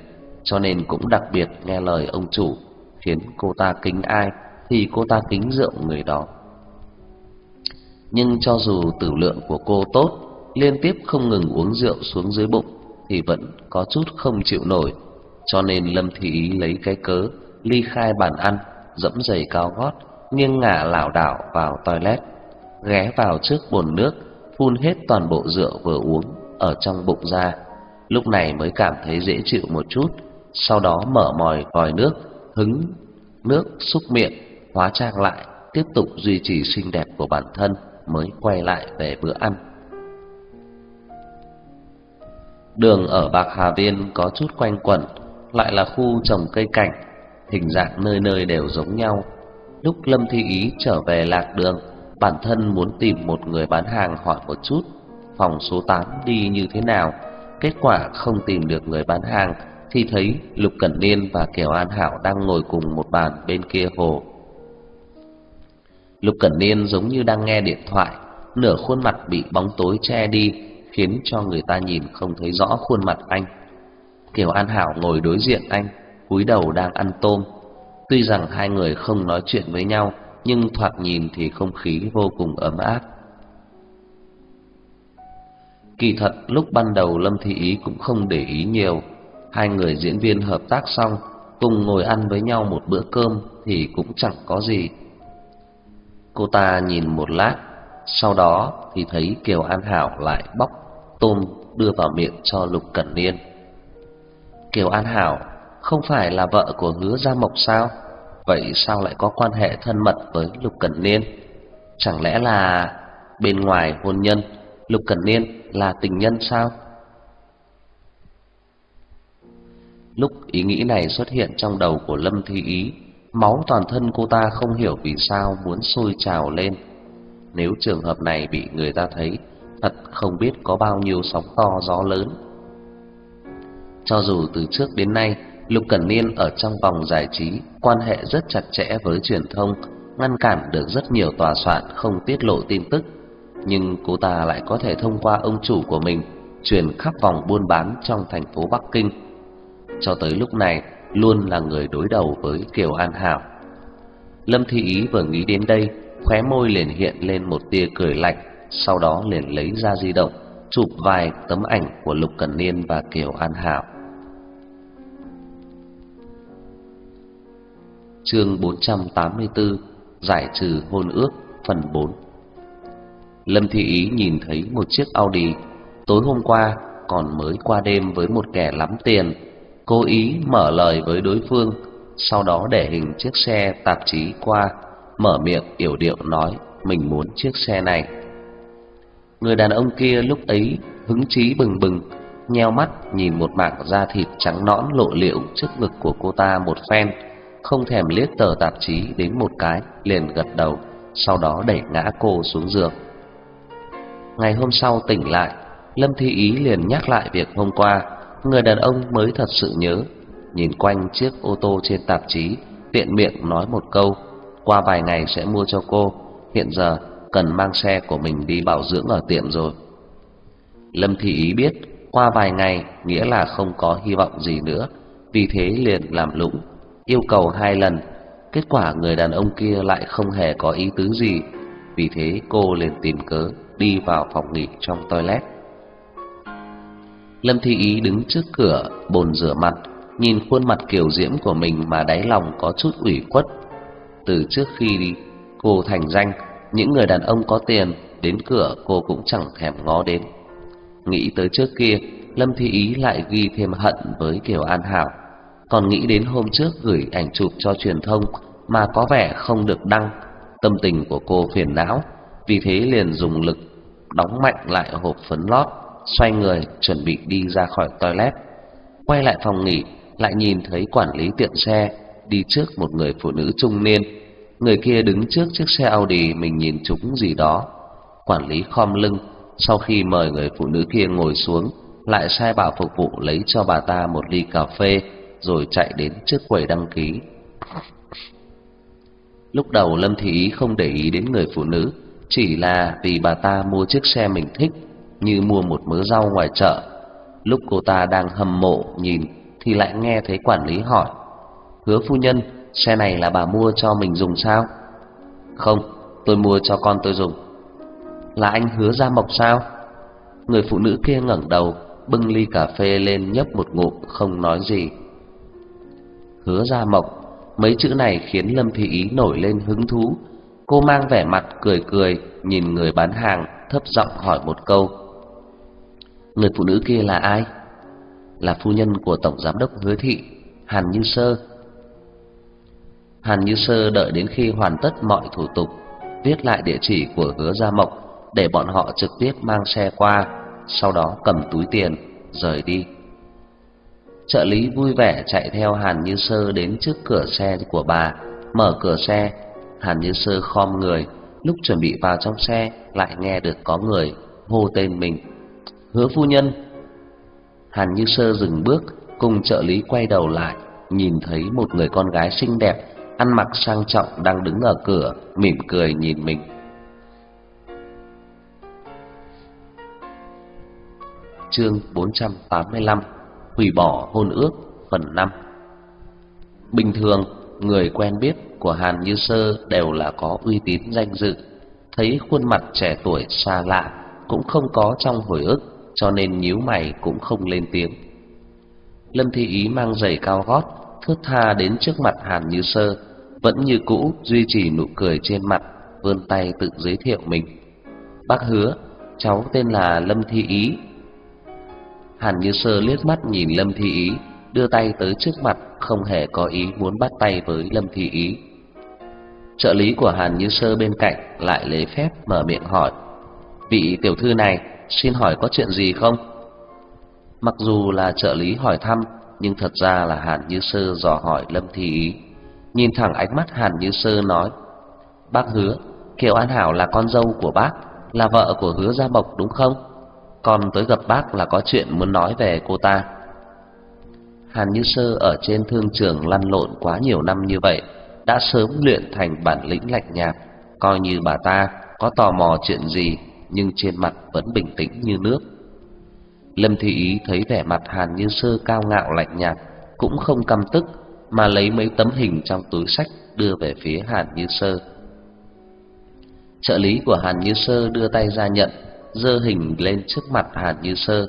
cho nên cũng đặc biệt nghe lời ông chủ, khiến cô ta kính ai thì cô ta kính rượu người đó nhưng cho dù tử lượng của cô tốt, liên tiếp không ngừng uống rượu xuống dưới bụng thì vẫn có chút không chịu nổi, cho nên Lâm Thị Ý lấy cái cớ ly khai bàn ăn, dẫm giày cao gót, nghiêng ngả lảo đảo vào toilet, ghé vào trước bồn nước, phun hết toàn bộ rượu vừa uống ở trong bụng ra. Lúc này mới cảm thấy dễ chịu một chút, sau đó mở mòi vòi nước, hứng nước xúc miệng, hóa trang lại, tiếp tục duy trì xinh đẹp của bản thân mới quay lại về bữa ăn. Đường ở Bạc Hà Viên có chút quanh quẩn, lại là khu trồng cây cảnh, hình dạng nơi nơi đều giống nhau. Lúc Lâm Thi Ý trở về lạc đường, bản thân muốn tìm một người bán hàng hỏi một chút, phòng số 8 đi như thế nào. Kết quả không tìm được người bán hàng thì thấy Lục Cẩn Niên và Kiều An Hảo đang ngồi cùng một bàn bên kia hồ. Lục Cẩn Niên giống như đang nghe điện thoại, nửa khuôn mặt bị bóng tối che đi, khiến cho người ta nhìn không thấy rõ khuôn mặt anh. Kiều An Hảo ngồi đối diện anh, cúi đầu đang ăn tôm. Tuy rằng hai người không nói chuyện với nhau, nhưng thoạt nhìn thì không khí vô cùng ấm áp. Kỳ thật lúc ban đầu Lâm Thị Ý cũng không để ý nhiều, hai người diễn viên hợp tác xong, cùng ngồi ăn với nhau một bữa cơm thì cũng chẳng có gì. Cô ta nhìn một lát, sau đó thì thấy Kiều An Hảo lại bóc tôm đưa vào miệng cho Lục Cẩn Niên. Kiều An Hảo không phải là vợ của Hứa Gia Mộc sao? Vậy sao lại có quan hệ thân mật với Lục Cẩn Niên? Chẳng lẽ là bên ngoài hôn nhân, Lục Cẩn Niên là tình nhân sao? Lúc ý nghĩ này xuất hiện trong đầu của Lâm Thi Ý, Máu toàn thân cô ta không hiểu vì sao muốn sôi trào lên. Nếu trường hợp này bị người ta thấy, thật không biết có bao nhiêu sóng to gió lớn. Cho dù từ trước đến nay, Lục Cẩn Niên ở trong vòng giải trí quan hệ rất chặt chẽ với truyền thông, ngăn cản được rất nhiều tòa soạn không tiết lộ tin tức, nhưng cô ta lại có thể thông qua ông chủ của mình truyền khắp vòng buôn bán trong thành phố Bắc Kinh. Cho tới lúc này, luôn là người đối đầu với Kiều An Hảo. Lâm Thị Ý vừa nghĩ đến đây, khóe môi liền hiện lên một tia cười lạnh, sau đó liền lấy ra di động, chụp vài tấm ảnh của Lục Cẩn Niên và Kiều An Hảo. Chương 484: Giải trừ hôn ước phần 4. Lâm Thị Ý nhìn thấy một chiếc Audi, tối hôm qua còn mới qua đêm với một kẻ lắm tiền cố ý mở lời với đối phương, sau đó để hình chiếc xe tạp chí qua, mở miệng yểu điệu nói mình muốn chiếc xe này. Người đàn ông kia lúc ấy hứng chí bừng bừng, nheo mắt nhìn một mảng da thịt trắng nõn lộ liễu trước ngực của cô ta một phen, không thèm liếc tờ tạp chí đến một cái, liền gật đầu, sau đó đẩy ngã cô xuống giường. Ngày hôm sau tỉnh lại, Lâm Thi Ý liền nhắc lại việc hôm qua người đàn ông mới thật sự nhớ, nhìn quanh chiếc ô tô trên tạp chí, tiện miệng nói một câu, qua vài ngày sẽ mua cho cô, hiện giờ cần mang xe của mình đi bảo dưỡng ở tiệm rồi. Lâm Thị Ý biết qua vài ngày nghĩa là không có hy vọng gì nữa, vì thế liền làm lũng, yêu cầu hai lần. Kết quả người đàn ông kia lại không hề có ý tứ gì, vì thế cô liền tìm cớ đi vào phòng nghỉ trong toilet. Lâm Thi Ý đứng trước cửa bồn rửa mặt, nhìn khuôn mặt kiều diễm của mình mà đáy lòng có chút ủy khuất. Từ trước khi đi, cô thành danh, những người đàn ông có tiền đến cửa cô cũng chẳng thèm ngó đến. Nghĩ tới trước kia, Lâm Thi Ý lại ghi thêm hận với Kiều An Hảo, còn nghĩ đến hôm trước gửi ảnh chụp cho truyền thông mà có vẻ không được đăng, tâm tình của cô phiền não, vì thế liền dùng lực đóng mạnh lại hộp phấn lót, xoay người chuẩn bị đi ra khỏi toilet. Quay lại phòng nghỉ, lại nhìn thấy quản lý tiện xe đi trước một người phụ nữ trung niên. Người kia đứng trước chiếc xe Audi mình nhìn chúng gì đó. Quản lý khom lưng, sau khi mời người phụ nữ kia ngồi xuống, lại sai bảo phục vụ lấy cho bà ta một ly cà phê, rồi chạy đến trước quầy đăng ký. Lúc đầu Lâm Thị Ý không để ý đến người phụ nữ, chỉ là vì bà ta mua chiếc xe mình thích, như mua một mớ rau ngoài chợ. Lúc cô ta đang hâm mộ nhìn thì lại nghe thấy quản lý hỏi: "Hứa phu nhân, xe này là bà mua cho mình dùng sao?" "Không, tôi mua cho con tôi dùng." "Là anh Hứa Gia Mộc sao?" Người phụ nữ kia ngẩng đầu, bưng ly cà phê lên nhấp một ngụm không nói gì. Hứa Gia Mộc, mấy chữ này khiến Lâm Thị Ý nổi lên hứng thú. Cô mang vẻ mặt cười cười, nhìn người bán hàng, thấp giọng hỏi một câu. Người phụ nữ kia là ai? Là phu nhân của tổng giám đốc Hứa thị, Hàn Như Sơ. Hàn Như Sơ đợi đến khi hoàn tất mọi thủ tục, viết lại địa chỉ của Hứa Gia Mộc để bọn họ trực tiếp mang xe qua, sau đó cầm túi tiền rời đi. Trợ lý vui vẻ chạy theo Hàn Như Sơ đến trước cửa xe của bà, mở cửa xe. Hàn Như Sơ khom người, lúc chuẩn bị vào trong xe lại nghe được có người hô tên mình. "Hứa phu nhân." Hàn Như Sơ dừng bước, cùng trợ lý quay đầu lại, nhìn thấy một người con gái xinh đẹp, ăn mặc sang trọng đang đứng ở cửa, mỉm cười nhìn mình. Chương 485 Hủy bỏ hôn ước phần 5 Bình thường, người quen biết của Hàn Như Sơ đều là có uy tín danh dự. Thấy khuôn mặt trẻ tuổi xa lạ cũng không có trong hồi ức, cho nên nhíu mày cũng không lên tiếng. Lâm Thi Ý mang giày cao gót, thướt tha đến trước mặt Hàn Như Sơ, vẫn như cũ duy trì nụ cười trên mặt, vươn tay tự giới thiệu mình. "Bác Hứa, cháu tên là Lâm Thi Ý, Hàn Như Sơ liếc mắt nhìn Lâm Thi Ý, đưa tay tới trước mặt, không hề có ý muốn bắt tay với Lâm Thi Ý. Trợ lý của Hàn Như Sơ bên cạnh lại lấy phép mở miệng hỏi: "Vị tiểu thư này, xin hỏi có chuyện gì không?" Mặc dù là trợ lý hỏi thăm, nhưng thật ra là Hàn Như Sơ dò hỏi Lâm Thi Ý. Nhìn thẳng ánh mắt Hàn Như Sơ nói: "Bác hứa, Kiều An Hảo là con dâu của bác, là vợ của Hứa Gia Mộc đúng không?" Con tới gặp bác là có chuyện muốn nói về cô ta. Hàn Như Sơ ở trên thương trường lăn lộn quá nhiều năm như vậy, đã sớm luyện thành bản lĩnh lạnh nhạt, coi như bà ta có tò mò chuyện gì, nhưng trên mặt vẫn bình tĩnh như nước. Lâm Thị Ý thấy vẻ mặt Hàn Như Sơ cao ngạo lạnh nhạt, cũng không căm tức, mà lấy mấy tấm hình trong túi sách đưa về phía Hàn Như Sơ. Trợ lý của Hàn Như Sơ đưa tay ra nhận, giơ hình lên trước mặt Hàn Như Sơ.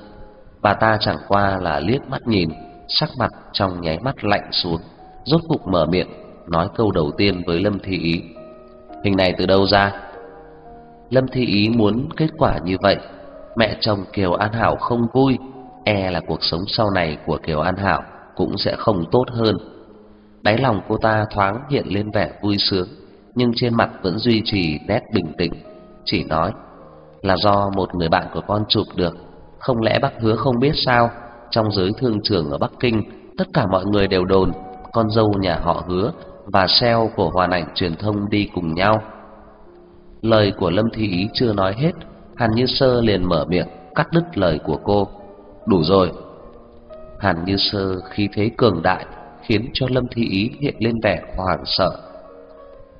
Bà ta chẳng qua là liếc mắt nhìn, sắc mặt trong nháy mắt lạnh xuống, rốt cục mở miệng nói câu đầu tiên với Lâm Thị Ý. Hình này từ đâu ra? Lâm Thị Ý muốn kết quả như vậy, mẹ chồng Kiều An Hảo không vui, e là cuộc sống sau này của Kiều An Hảo cũng sẽ không tốt hơn. Đáy lòng cô ta thoáng hiện lên vẻ vui sướng, nhưng trên mặt vẫn duy trì nét bình tĩnh, chỉ nói: là do một người bạn của con chụp được. Không lẽ bác hứa không biết sao? Trong giới thương trường ở Bắc Kinh, tất cả mọi người đều đồn con dâu nhà họ hứa và sale của hoàn ảnh truyền thông đi cùng nhau. Lời của Lâm Thị Ý chưa nói hết, Hàn Như Sơ liền mở miệng cắt đứt lời của cô. Đủ rồi. Hàn Như Sơ khí thế cường đại khiến cho Lâm Thị Ý hiện lên vẻ hoảng sợ.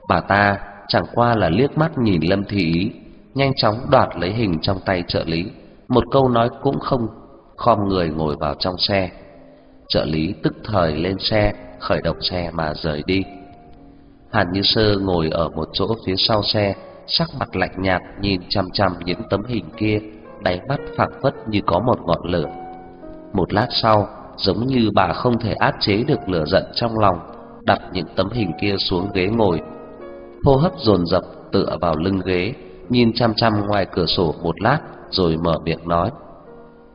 Bà ta chẳng qua là liếc mắt nhìn Lâm Thị Ý nhanh chóng đoạt lấy hình trong tay trợ lý, một câu nói cũng không, khom người ngồi vào trong xe. Trợ lý tức thời lên xe, khởi động xe mà rời đi. Hàn Như Sơ ngồi ở một chỗ phía sau xe, sắc mặt lạnh nhạt nhìn chăm chăm những tấm hình kia, đáy mắt phảng phất như có một ngọn lửa. Một lát sau, giống như bà không thể áp chế được lửa giận trong lòng, đặt những tấm hình kia xuống ghế ngồi. Hô hấp dồn dập tựa vào lưng ghế, nhìn chăm chăm ngoài cửa sổ một lát rồi mở miệng nói: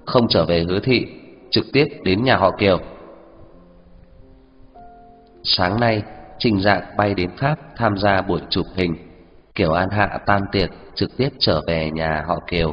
"Không trở về Hứa thị, trực tiếp đến nhà họ Kiều." Sáng nay, Trình Dạng bay đến Pháp tham gia buổi chụp hình. Kiều An Hạ tan tiệc trực tiếp trở về nhà họ Kiều.